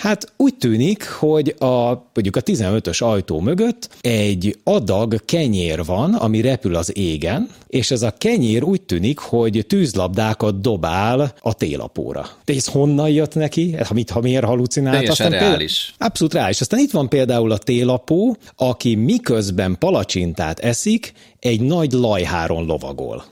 S5: Hát úgy tűnik, hogy a, mondjuk a 15-ös ajtó mögött egy adag kenyér van, ami repül az égen, és ez a kenyér úgy tűnik, hogy tűzlabdákat dobál a télapóra. De ez honnan jött neki? Ha mit, ha miért halucinált?
S2: Teljesen
S5: Aztán például-
S2: reális.
S5: Abszolút reális. Aztán itt van például a télapó, aki miközben palacsintát eszik, egy nagy lajháron lovagol.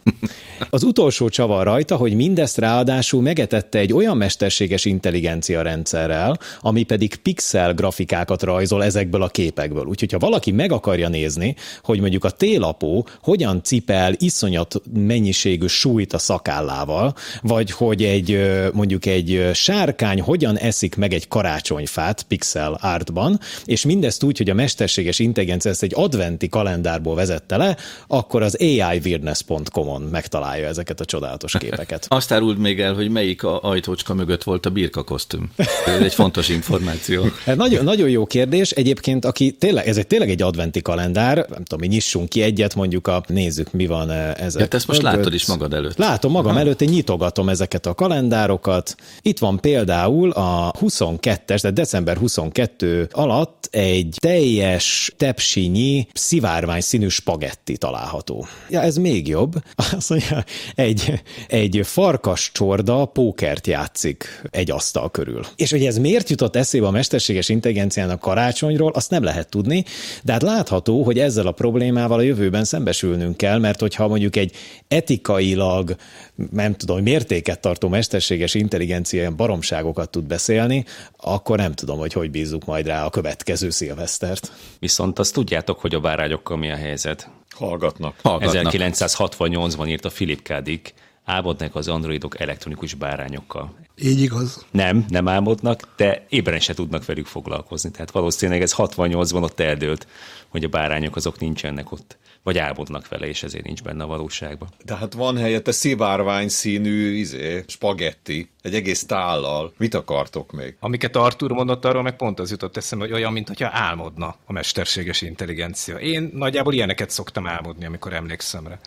S5: Az utolsó csavar rajta, hogy mindezt ráadásul megetette egy olyan mesterséges intelligencia rendszerrel, ami pedig pixel grafikákat rajzol ezekből a képekből. Úgyhogy ha valaki meg akarja nézni, hogy mondjuk a télapó hogyan cipel iszonyat mennyiségű súlyt a szakállával, vagy hogy egy mondjuk egy sárkány hogyan eszik meg egy karácsonyfát pixel artban, és mindezt úgy, hogy a mesterséges intelligencia ezt egy adventi kalendárból vezette le, akkor az aiweirdness.com-on megtalálja ezeket a csodálatos képeket.
S2: Azt árult még el, hogy melyik a ajtócska mögött volt a birka kosztüm. Ez egy fontos információ.
S5: Hát nagyon, nagyon jó kérdés. Egyébként, aki tényleg, ez egy tényleg egy adventi kalendár, nem tudom, mi nyissunk ki egyet, mondjuk a, nézzük, mi van ez.
S2: Ja, te ezt most mögött. látod is magad előtt.
S5: Látom magam ha. előtt, én nyitogatom ezeket a kalendárokat. Itt van például a 22-es, tehát december 22 alatt egy teljes tepsinyi szivárvány színű spagetti található. Ja, ez még jobb. Azt mondja, egy, egy farkas csorda pókert játszik egy asztal körül. És hogy ez miért jutott eszébe a mesterséges intelligenciának karácsonyról, azt nem lehet tudni, de hát látható, hogy ezzel a problémával a jövőben szembesülnünk kell, mert hogyha mondjuk egy etikailag, nem tudom, mértéket tartó mesterséges intelligencia ilyen baromságokat tud beszélni, akkor nem tudom, hogy hogy bízzuk majd rá a következő szilvesztert.
S6: Viszont azt tudjátok, hogy a bárányokkal mi a helyzet.
S4: Hallgatnak.
S6: Hallgatnak. 1968-ban írt a Philip K. Dick, álmodnak az androidok elektronikus bárányokkal.
S7: Így igaz.
S6: Nem, nem álmodnak, de ébren se tudnak velük foglalkozni. Tehát valószínűleg ez 68-ban ott eldőlt, hogy a bárányok azok nincsenek ott vagy álmodnak vele, és ezért nincs benne a valóságban.
S4: De hát van helyette szivárvány színű izé, spagetti, egy egész tállal. Mit akartok még?
S3: Amiket Artur mondott, arról meg pont az jutott eszembe, hogy olyan, mintha álmodna a mesterséges intelligencia. Én nagyjából ilyeneket szoktam álmodni, amikor emlékszem rá.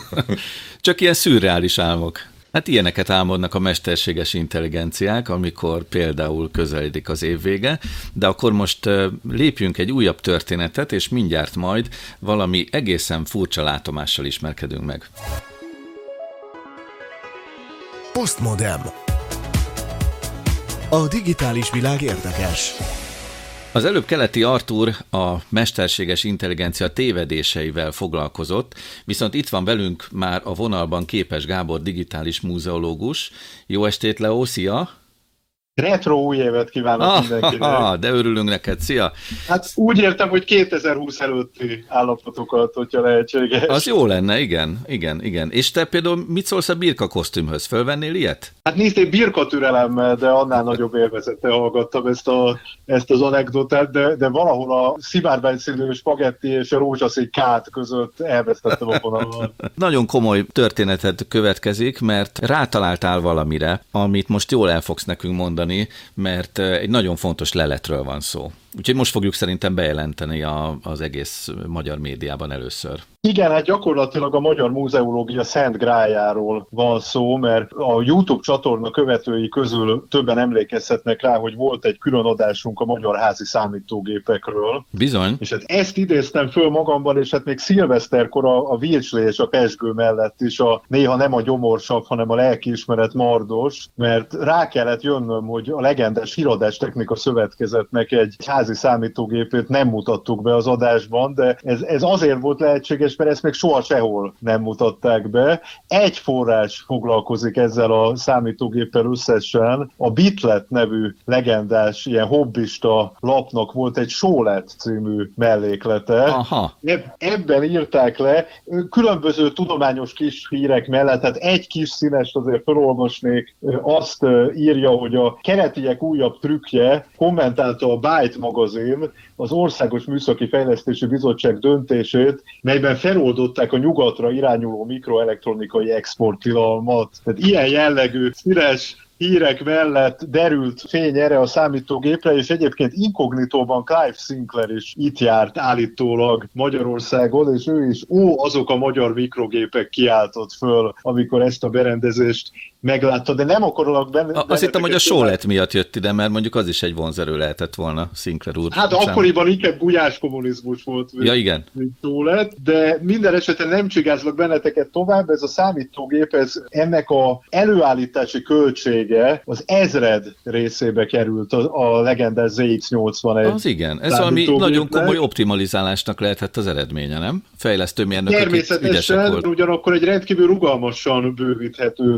S2: Csak ilyen szürreális álmok. Hát ilyeneket álmodnak a mesterséges intelligenciák, amikor például közeledik az évvége, de akkor most lépjünk egy újabb történetet, és mindjárt majd valami egészen furcsa látomással ismerkedünk meg.
S1: Postmodem. A digitális világ érdekes.
S2: Az előbb keleti Artur a mesterséges intelligencia tévedéseivel foglalkozott, viszont itt van velünk már a vonalban Képes Gábor digitális múzeológus. Jó estét, Leo, szia!
S11: Retro új évet kívánok ah, mindenkinek.
S2: Ah, de örülünk neked, szia!
S11: Hát úgy értem, hogy 2020 előtti állapotokat, hogyha lehetséges.
S2: Az jó lenne, igen, igen, igen. És te például mit szólsz a birka kosztümhöz? Fölvennél ilyet?
S11: Hát nézd, birka türelemmel, de annál nagyobb élvezettel hallgattam ezt, a, ezt az anekdotát, de, de valahol a szivárvány színű spagetti és a rózsaszín kát között elvesztettem a vonalat.
S2: Nagyon komoly történetet következik, mert rátaláltál valamire, amit most jól el fogsz nekünk mondani, mondani, mert egy nagyon fontos leletről van szó. Úgyhogy most fogjuk szerintem bejelenteni a, az egész magyar médiában először.
S11: Igen, hát gyakorlatilag a Magyar Múzeológia Szent Grájáról van szó, mert a YouTube csatorna követői közül többen emlékezhetnek rá, hogy volt egy külön adásunk a magyar házi számítógépekről.
S2: Bizony.
S11: És hát ezt idéztem föl magamban, és hát még szilveszterkor a, a Vilcslé és a Pesgő mellett is a néha nem a gyomorsabb, hanem a lelkiismeret mardos, mert rá kellett jönnöm, hogy a legendás híradás technika szövetkezetnek egy házi számítógépét nem mutattuk be az adásban, de ez, ez azért volt lehetséges, mert ezt még soha sehol nem mutatták be. Egy forrás foglalkozik ezzel a számítógéppel összesen. A Bitlet nevű legendás, ilyen hobbista lapnak volt egy Solet című melléklete.
S2: Aha.
S11: Ebben írták le, különböző tudományos kis hírek mellett, tehát egy kis színest azért felolvasnék, azt írja, hogy a keretiek újabb trükkje kommentálta a Byte magazin az Országos Műszaki Fejlesztési Bizottság döntését, melyben feloldották a nyugatra irányuló mikroelektronikai exporttilalmat. Tehát ilyen jellegű színes hírek mellett derült fény erre a számítógépre, és egyébként inkognitóban Clive Sinclair is itt járt állítólag Magyarországon, és ő is, ó, azok a magyar mikrogépek kiáltott föl, amikor ezt a berendezést meglátta, de nem akarok benne.
S2: A, azt hittem, hogy a sólet miatt jött ide, mert mondjuk az is egy vonzerő lehetett volna, Sinclair úr.
S11: Hát
S2: Szám-
S11: akkoriban inkább gulyás kommunizmus volt.
S2: Ja, igen.
S11: sólet, de minden esetben nem csigázlak benneteket tovább, ez a számítógép, ez ennek a előállítási költsége az ezred részébe került a, a legendás ZX81.
S2: Az igen, ez valami nagyon komoly optimalizálásnak lehetett az eredménye, nem? Fejlesztő mérnökök itt ügyesek
S11: Természetesen, ugyanakkor egy rendkívül rugalmasan bővíthető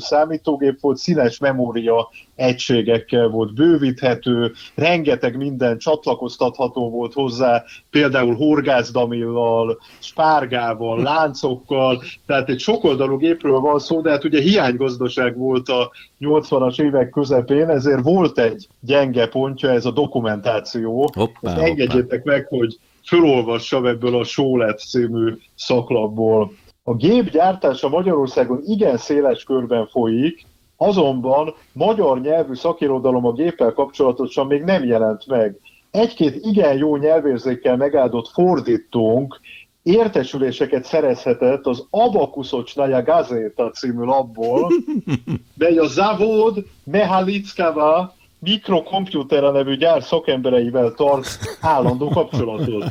S11: számítógép volt, színes memória egységekkel volt bővíthető, rengeteg minden csatlakoztatható volt hozzá, például horgászdamillal, spárgával, láncokkal, tehát egy sokoldalú gépről van szó, de hát ugye hiánygazdaság volt a 80-as évek közepén, ezért volt egy gyenge pontja, ez a dokumentáció.
S2: Hoppá,
S11: engedjétek meg, hogy fölolvassam ebből a Sólet című szaklapból. A gép gyártása Magyarországon igen széles körben folyik, azonban magyar nyelvű szakirodalom a géppel kapcsolatosan még nem jelent meg. Egy-két igen jó nyelvérzékkel megáldott fordítónk értesüléseket szerezhetett az Abakuszocsnaja Gazeta című labból, mely a Zavod Mehalickava mikrokompjútere nevű gyár szakembereivel tart állandó kapcsolatot.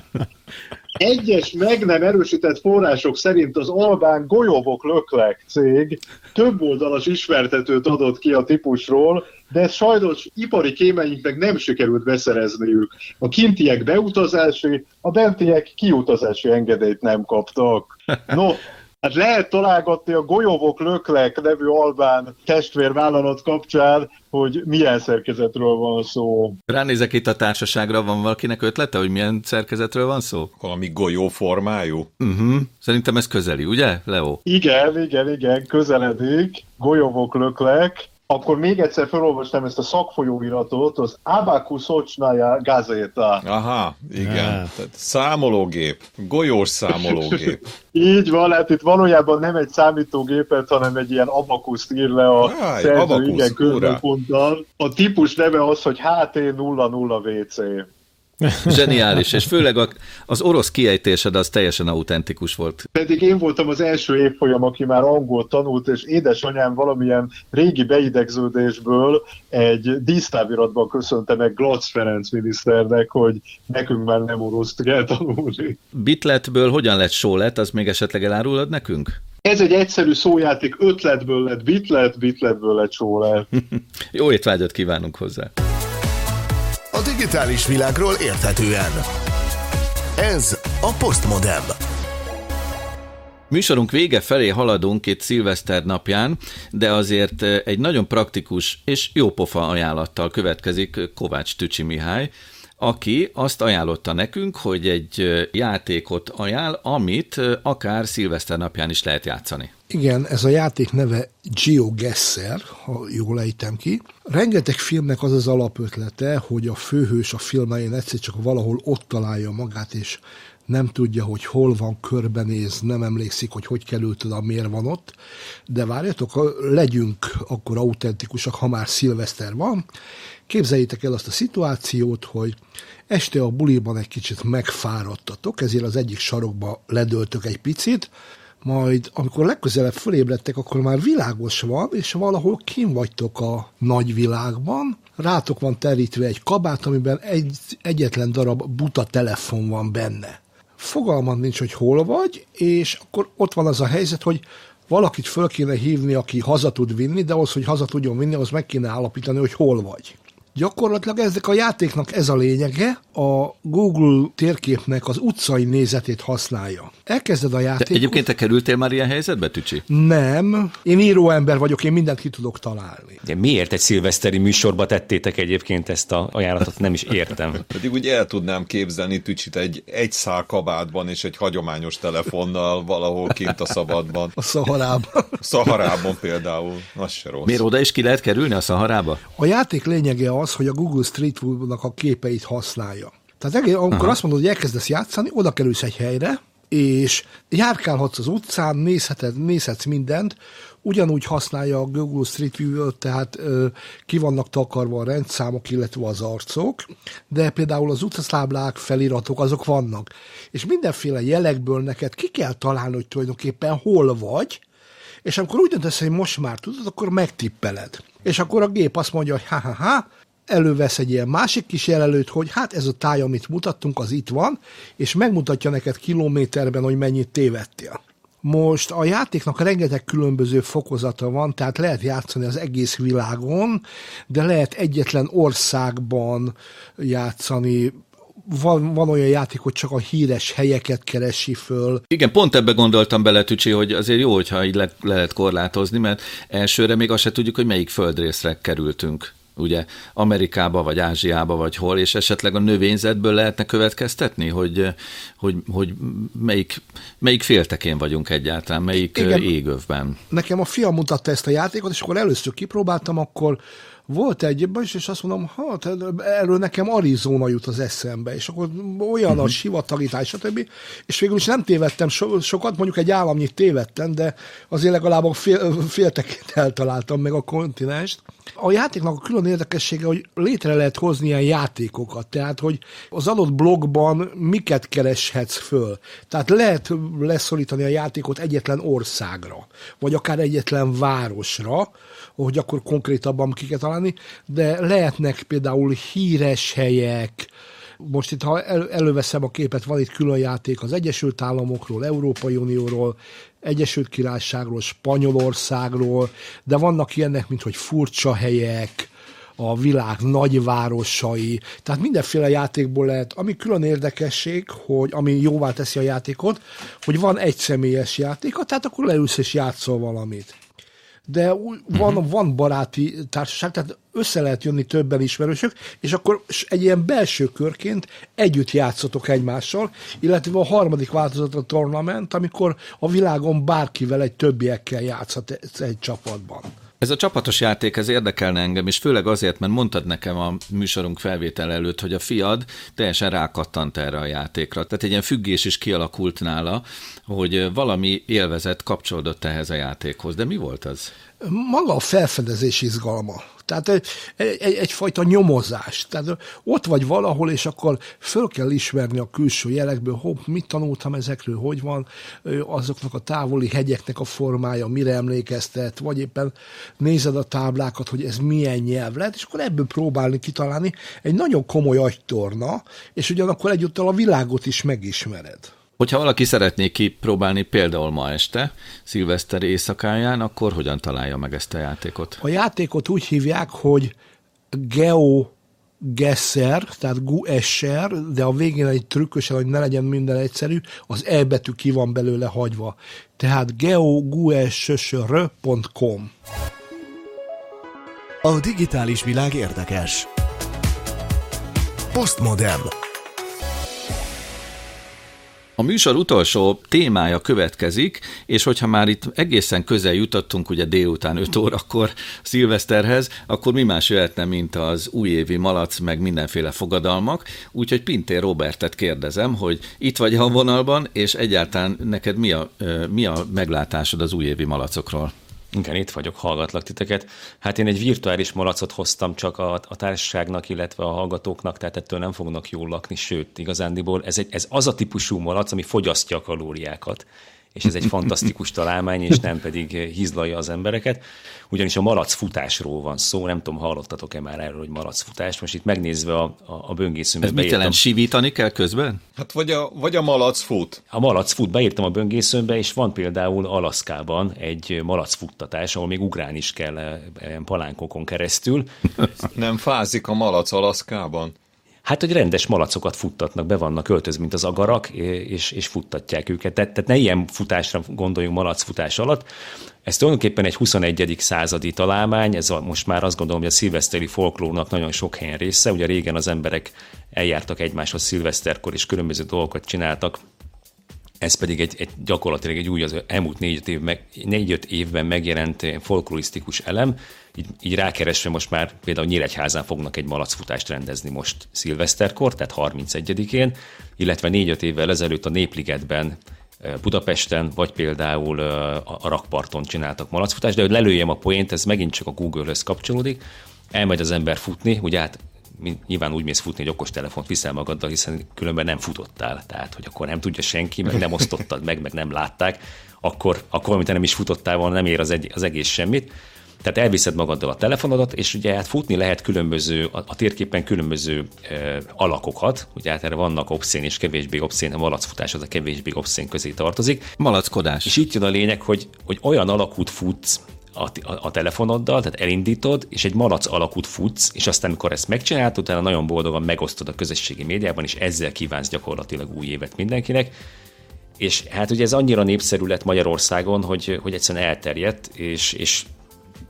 S11: Egyes meg nem erősített források szerint az albán Golyovok Löklek cég több oldalas ismertetőt adott ki a típusról, de sajnos ipari kémeinknek nem sikerült beszerezniük. A kintiek beutazási, a bentiek kiutazási engedélyt nem kaptak. No, Hát lehet találgatni a Golyovok Löklek nevű albán testvérvállalat kapcsán, hogy milyen szerkezetről van szó.
S2: Ránézek itt a társaságra, van valakinek ötlete, hogy milyen szerkezetről van szó?
S4: Valami golyó formájú?
S2: Uh-huh. Szerintem ez közeli, ugye, Leo?
S11: Igen, igen, igen, közeledik. Golyovok Löklek. Akkor még egyszer felolvastam ezt a szakfolyóiratot, az Abacus Ocsnaja Gazeta.
S4: Aha, igen. Tehát számológép, golyós számológép.
S11: Így van, hát itt valójában nem egy számítógépet, hanem egy ilyen abakuszt ír le a
S4: egy
S11: szerző,
S4: abakusz,
S11: igen. A típus neve az, hogy HT00WC.
S2: Zseniális, és főleg a, az orosz kiejtésed az teljesen autentikus volt.
S11: Pedig én voltam az első évfolyam, aki már angol tanult, és édesanyám valamilyen régi beidegződésből egy dísztáviratban köszönte meg Glatz Ferenc miniszternek, hogy nekünk már nem oroszt kell tanulni.
S2: Bitletből hogyan lett sólet, az még esetleg elárulod nekünk?
S11: Ez egy egyszerű szójáték, ötletből lett bitlet, bitletből lett sólet.
S2: Jó étvágyat kívánunk hozzá!
S1: A digitális világról érthetően. Ez a Postmodem.
S2: Műsorunk vége felé haladunk itt szilveszter napján, de azért eh, egy nagyon praktikus és jópofa ajánlattal következik Kovács Tücsi Mihály, aki azt ajánlotta nekünk, hogy egy játékot ajánl, amit akár szilveszter napján is lehet játszani.
S7: Igen, ez a játék neve GeoGuessr, ha jól ejtem ki. Rengeteg filmnek az az alapötlete, hogy a főhős a film elején egyszer csak valahol ott találja magát, és nem tudja, hogy hol van, körbenéz, nem emlékszik, hogy hogy került oda, miért van ott. De várjatok, legyünk akkor autentikusak, ha már szilveszter van. Képzeljétek el azt a szituációt, hogy este a buliban egy kicsit megfáradtatok, ezért az egyik sarokba ledöltök egy picit, majd amikor legközelebb fölébredtek, akkor már világos van, és valahol kim vagytok a nagyvilágban, rátok van terítve egy kabát, amiben egy, egyetlen darab buta telefon van benne. Fogalmad nincs, hogy hol vagy, és akkor ott van az a helyzet, hogy valakit föl kéne hívni, aki haza tud vinni, de ahhoz, hogy haza tudjon vinni, az meg kéne állapítani, hogy hol vagy. Gyakorlatilag ezek a játéknak ez a lényege, a Google térképnek az utcai nézetét használja. Elkezded a
S2: Te
S7: játékot.
S2: egyébként te kerültél már ilyen helyzetbe, Tücsi?
S7: Nem, én író ember vagyok, én mindent ki tudok találni.
S6: De miért egy szilveszteri műsorba tettétek egyébként ezt a ajánlatot? Nem is értem.
S4: Pedig úgy el tudnám képzelni Tücsit egy egy szál kabátban és egy hagyományos telefonnal valahol kint a szabadban.
S7: A szaharában.
S4: Szaharában például, az se rossz.
S2: Miért oda is ki lehet kerülni a Szaharába?
S7: A játék lényege az, hogy a Google Street View-nak a képeit használja. Tehát egész, amikor
S2: Aha.
S7: azt mondod, hogy elkezdesz játszani, oda kerülsz egy helyre, és járkálhatsz az utcán, nézheted, nézhetsz mindent, ugyanúgy használja a Google Street View-t, tehát ö, ki vannak takarva a rendszámok, illetve az arcok, de például az utcaszáblák, feliratok, azok vannak. És mindenféle jelekből neked ki kell találni, hogy tulajdonképpen hol vagy, és amikor úgy döntesz, hogy most már tudod, akkor megtippeled. És akkor a gép azt mondja, hogy ha-ha-ha, elővesz egy ilyen másik kis jelölőt, hogy hát ez a táj, amit mutattunk, az itt van, és megmutatja neked kilométerben, hogy mennyit tévedtél. Most a játéknak rengeteg különböző fokozata van, tehát lehet játszani az egész világon, de lehet egyetlen országban játszani, van, van olyan játék, hogy csak a híres helyeket keresi föl.
S2: Igen, pont ebbe gondoltam bele, Tücsi, hogy azért jó, hogyha így le, le lehet korlátozni, mert elsőre még azt se tudjuk, hogy melyik földrészre kerültünk ugye Amerikába, vagy Ázsiába, vagy hol, és esetleg a növényzetből lehetne következtetni, hogy, hogy, hogy melyik, melyik féltekén vagyunk egyáltalán, melyik Igen. égövben.
S7: Nekem a fiam mutatta ezt a játékot, és akkor először kipróbáltam, akkor volt egy, és azt mondom, hát erről nekem Arizona jut az eszembe, és akkor olyan uh-huh. a sivatagítás, stb. És végül is nem tévedtem so, sokat, mondjuk egy államnyit tévedtem, de azért legalább a fél, féltekét eltaláltam meg a kontinenst. A játéknak a külön érdekessége, hogy létre lehet hozni ilyen játékokat, tehát hogy az adott blogban miket kereshetsz föl. Tehát lehet leszorítani a játékot egyetlen országra, vagy akár egyetlen városra, hogy akkor konkrétabban kiket találni, de lehetnek például híres helyek, most itt, ha el, előveszem a képet, van itt külön játék az Egyesült Államokról, Európai Unióról, Egyesült Királyságról, Spanyolországról, de vannak ilyenek, mint hogy furcsa helyek, a világ nagyvárosai, tehát mindenféle játékból lehet, ami külön érdekesség, hogy ami jóvá teszi a játékot, hogy van egy személyes játéka, tehát akkor leülsz és játszol valamit de van, uh-huh. van baráti társaság, tehát össze lehet jönni többen ismerősök, és akkor egy ilyen belső körként együtt játszotok egymással, illetve a harmadik változat a tournament, amikor a világon bárkivel egy többiekkel játszhat egy csapatban.
S2: Ez a csapatos játék, ez érdekelne engem, és főleg azért, mert mondtad nekem a műsorunk felvétel előtt, hogy a fiad teljesen rákattant erre a játékra. Tehát egy ilyen függés is kialakult nála, hogy valami élvezet kapcsolódott ehhez a játékhoz. De mi volt az?
S7: Maga a felfedezés izgalma. Tehát egy, egy, egyfajta nyomozás. Tehát ott vagy valahol, és akkor föl kell ismerni a külső jelekből, hopp, mit tanultam ezekről, hogy van azoknak a távoli hegyeknek a formája, mire emlékeztet, vagy éppen nézed a táblákat, hogy ez milyen nyelv lehet, és akkor ebből próbálni kitalálni egy nagyon komoly agytorna, és ugyanakkor egyúttal a világot is megismered.
S2: Hogyha valaki szeretné kipróbálni például ma este, szilveszter éjszakáján, akkor hogyan találja meg ezt a játékot?
S7: A játékot úgy hívják, hogy Geo Gesser, tehát Guesser, de a végén egy trükkösen, hogy ne legyen minden egyszerű, az E betű ki van belőle hagyva. Tehát geoguesser.com
S1: A digitális világ érdekes. Postmodern.
S2: A műsor utolsó témája következik, és hogyha már itt egészen közel jutottunk, ugye délután 5 órakor szilveszterhez, akkor mi más jöhetne, mint az újévi malac, meg mindenféle fogadalmak. Úgyhogy Pintér Robertet kérdezem, hogy itt vagy a vonalban, és egyáltalán neked mi a, mi a meglátásod az újévi malacokról?
S6: Igen, itt vagyok, hallgatlak titeket. Hát én egy virtuális malacot hoztam csak a, a társaságnak, illetve a hallgatóknak, tehát ettől nem fognak jól lakni, sőt, igazándiból ez, egy, ez az a típusú malac, ami fogyasztja a kalóriákat és ez egy fantasztikus találmány, és nem pedig hizlalja az embereket. Ugyanis a malacfutásról van szó, nem tudom, hallottatok-e már erről, hogy malacfutás. Most itt megnézve a, a, a böngészőmet.
S2: Ez mit jelent, sivítani kell közben?
S4: Hát vagy a, vagy a malac fut.
S6: A malac fut, beírtam a böngészőmbe, és van például Alaszkában egy malacfuttatás, ahol még ugrálni is kell eh, palánkokon keresztül.
S4: nem fázik a malac Alaszkában?
S6: Hát, hogy rendes malacokat futtatnak, be vannak öltöz, mint az agarak, és, és futtatják őket. Tehát, tehát ne ilyen futásra gondoljunk malacfutás alatt. Ez tulajdonképpen egy 21. századi találmány, ez a, most már azt gondolom, hogy a szilveszteri folklórnak nagyon sok helyen része. Ugye régen az emberek eljártak egymáshoz szilveszterkor, és különböző dolgokat csináltak, ez pedig egy, egy gyakorlatilag egy új, az elmúlt négy-öt, év meg, négy-öt évben megjelent folklorisztikus elem, így, így rákeresve most már például Nyíregyházán fognak egy malacfutást rendezni most szilveszterkor, tehát 31-én, illetve négy-öt évvel ezelőtt a Népligetben Budapesten, vagy például a rakparton csináltak malacfutást, de hogy lelőjem a poént, ez megint csak a Google-höz kapcsolódik, elmegy az ember futni, ugye hát nyilván úgy mész futni, hogy okos telefont viszel magaddal, hiszen különben nem futottál. Tehát, hogy akkor nem tudja senki, meg nem osztottad meg, meg nem látták, akkor, akkor mint nem is futottál volna, nem ér az, egy, az egész semmit. Tehát elviszed magaddal a telefonodat, és ugye hát futni lehet különböző, a, a térképen különböző e, alakokat, ugye hát erre vannak obszén és kevésbé obszén, a malacfutás az a kevésbé obszén közé tartozik.
S2: Malackodás.
S6: És itt jön a lényeg, hogy, hogy olyan alakút futsz, a, a, a telefonoddal, tehát elindítod, és egy malac alakút futsz, és aztán, amikor ezt megcsinálod, utána nagyon boldogan megosztod a közösségi médiában, és ezzel kívánsz gyakorlatilag új évet mindenkinek. És hát ugye ez annyira népszerű lett Magyarországon, hogy, hogy egyszerűen elterjedt, és, és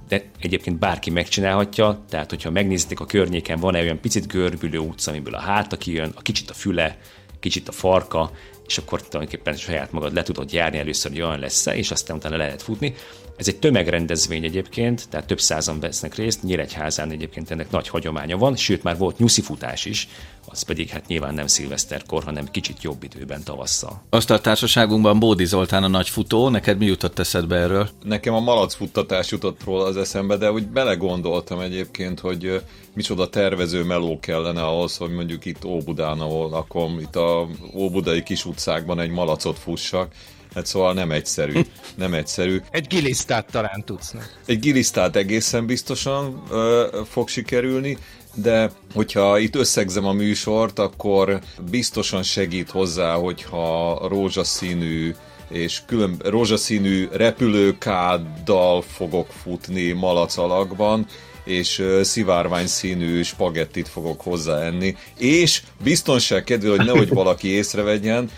S6: de egyébként bárki megcsinálhatja, tehát hogyha megnéznék a környéken, van-e olyan picit görbülő utca, amiből a háta kijön, a kicsit a füle, kicsit a farka, és akkor tulajdonképpen saját magad le tudod járni először, hogy olyan lesz és aztán utána lehet futni. Ez egy tömegrendezvény egyébként, tehát több százan vesznek részt, Nyíregyházán egyébként ennek nagy hagyománya van, sőt már volt nyuszifutás is, az pedig hát nyilván nem szilveszterkor, hanem kicsit jobb időben tavasszal.
S2: Azt a társaságunkban Bódi Zoltán a nagy futó, neked mi jutott eszedbe erről?
S4: Nekem a malac futtatás jutott róla az eszembe, de úgy belegondoltam egyébként, hogy micsoda tervező meló kellene ahhoz, hogy mondjuk itt Óbudán, ahol lakom, itt a Óbudai kis utcákban egy malacot fussak, Hát szóval nem egyszerű. Nem egyszerű.
S3: Egy gilisztát talán tudsz. Ne?
S4: Egy gilisztát egészen biztosan ö, fog sikerülni, de hogyha itt összegzem a műsort, akkor biztosan segít hozzá, hogyha rózsaszínű és külön rózsaszínű repülőkáddal fogok futni malac alakban, és szivárvány színű spagettit fogok hozzáenni, és biztonság kedvéért, hogy nehogy valaki észrevegyen,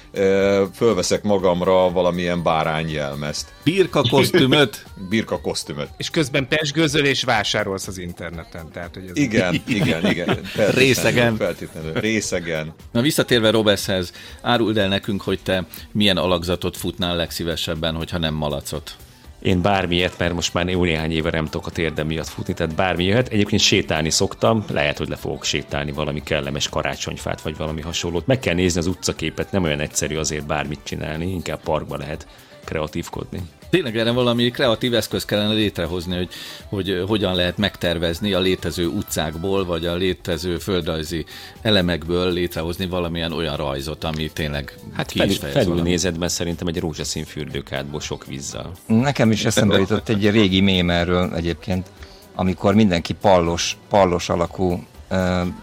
S4: fölveszek magamra valamilyen bárányjelmezt.
S2: Birka kosztümöt?
S4: Birka kosztümöt.
S3: És közben pesgőzöl és vásárolsz az interneten. Tehát, hogy ez
S4: igen, igen, igen.
S2: Részegen.
S4: Feltétlenül. Részegen.
S2: Na visszatérve Robeszhez, áruld el nekünk, hogy te milyen alakzatot futnál legszívesebben, hogyha nem malacot.
S6: Én bármiért, mert most már jó néhány éve nem tudok a térdem miatt futni, tehát bármi jöhet. Egyébként sétálni szoktam, lehet, hogy le fogok sétálni valami kellemes karácsonyfát, vagy valami hasonlót. Meg kell nézni az utcaképet, nem olyan egyszerű azért bármit csinálni, inkább parkba lehet kreatívkodni.
S2: Tényleg erre valami kreatív eszköz kellene létrehozni, hogy, hogy hogyan lehet megtervezni a létező utcákból, vagy a létező földrajzi elemekből létrehozni valamilyen olyan rajzot, ami tényleg
S6: hát ki felül, felülnézetben szerintem egy rózsaszín fürdőkádból sok vízzel.
S8: Nekem is eszembe jutott egy régi mém erről egyébként, amikor mindenki pallos, pallos alakú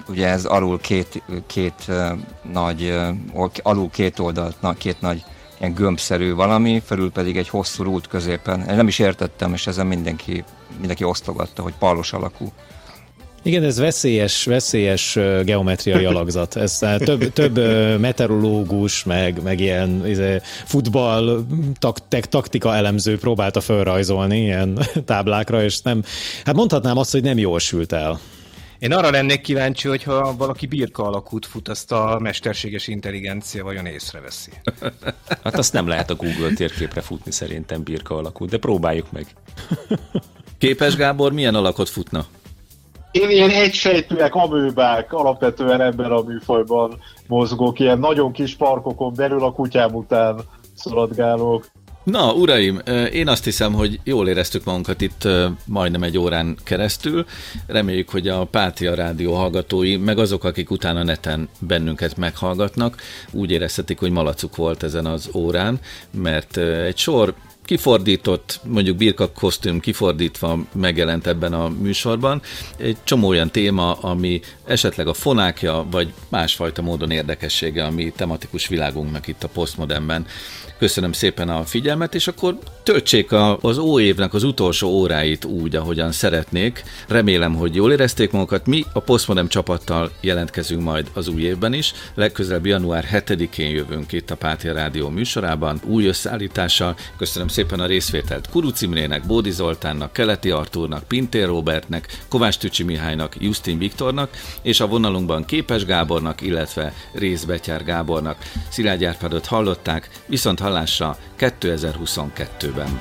S8: ugye ez alul két, két nagy, alul két oldalt, két nagy ilyen gömbszerű valami, felül pedig egy hosszú rút középen. Én nem is értettem, és ezen mindenki, mindenki osztogatta, hogy palos alakú.
S5: Igen, ez veszélyes, veszélyes geometriai alakzat. Ez több, több meteorológus, meg, meg ilyen izé, futball tak, taktika elemző próbálta felrajzolni ilyen táblákra, és nem, hát mondhatnám azt, hogy nem jól sült el.
S3: Én arra lennék kíváncsi, hogyha valaki birka alakút fut, azt a mesterséges intelligencia vajon észreveszi.
S6: Hát azt nem lehet a Google térképre futni szerintem birka alakút, de próbáljuk meg.
S2: Képes Gábor milyen alakot futna?
S11: Én ilyen egysejtőek, amőbák alapvetően ebben a műfajban mozgok, ilyen nagyon kis parkokon belül a kutyám után szaladgálok.
S2: Na, uraim, én azt hiszem, hogy jól éreztük magunkat itt majdnem egy órán keresztül. Reméljük, hogy a Pátia Rádió hallgatói, meg azok, akik utána neten bennünket meghallgatnak, úgy érezhetik, hogy malacuk volt ezen az órán, mert egy sor kifordított, mondjuk birka kosztüm kifordítva megjelent ebben a műsorban. Egy csomó olyan téma, ami esetleg a fonákja, vagy másfajta módon érdekessége a mi tematikus világunknak itt a postmodernben. Köszönöm szépen a figyelmet, és akkor töltsék az óévnek az utolsó óráit úgy, ahogyan szeretnék. Remélem, hogy jól érezték magukat. Mi a Postmodem csapattal jelentkezünk majd az új évben is. Legközelebb január 7-én jövünk itt a Pátia Rádió műsorában, új összeállítással. Köszönöm szépen a részvételt Kuruc Imrének, Bódi Zoltánnak, Keleti Artúrnak, Pintér Robertnek, Kovács Tücsi Mihálynak, Justin Viktornak, és a vonalunkban Képes Gábornak, illetve Rész Betyár Gábornak. Szilágy Árpádot hallották, viszont hallásra 2022-ben.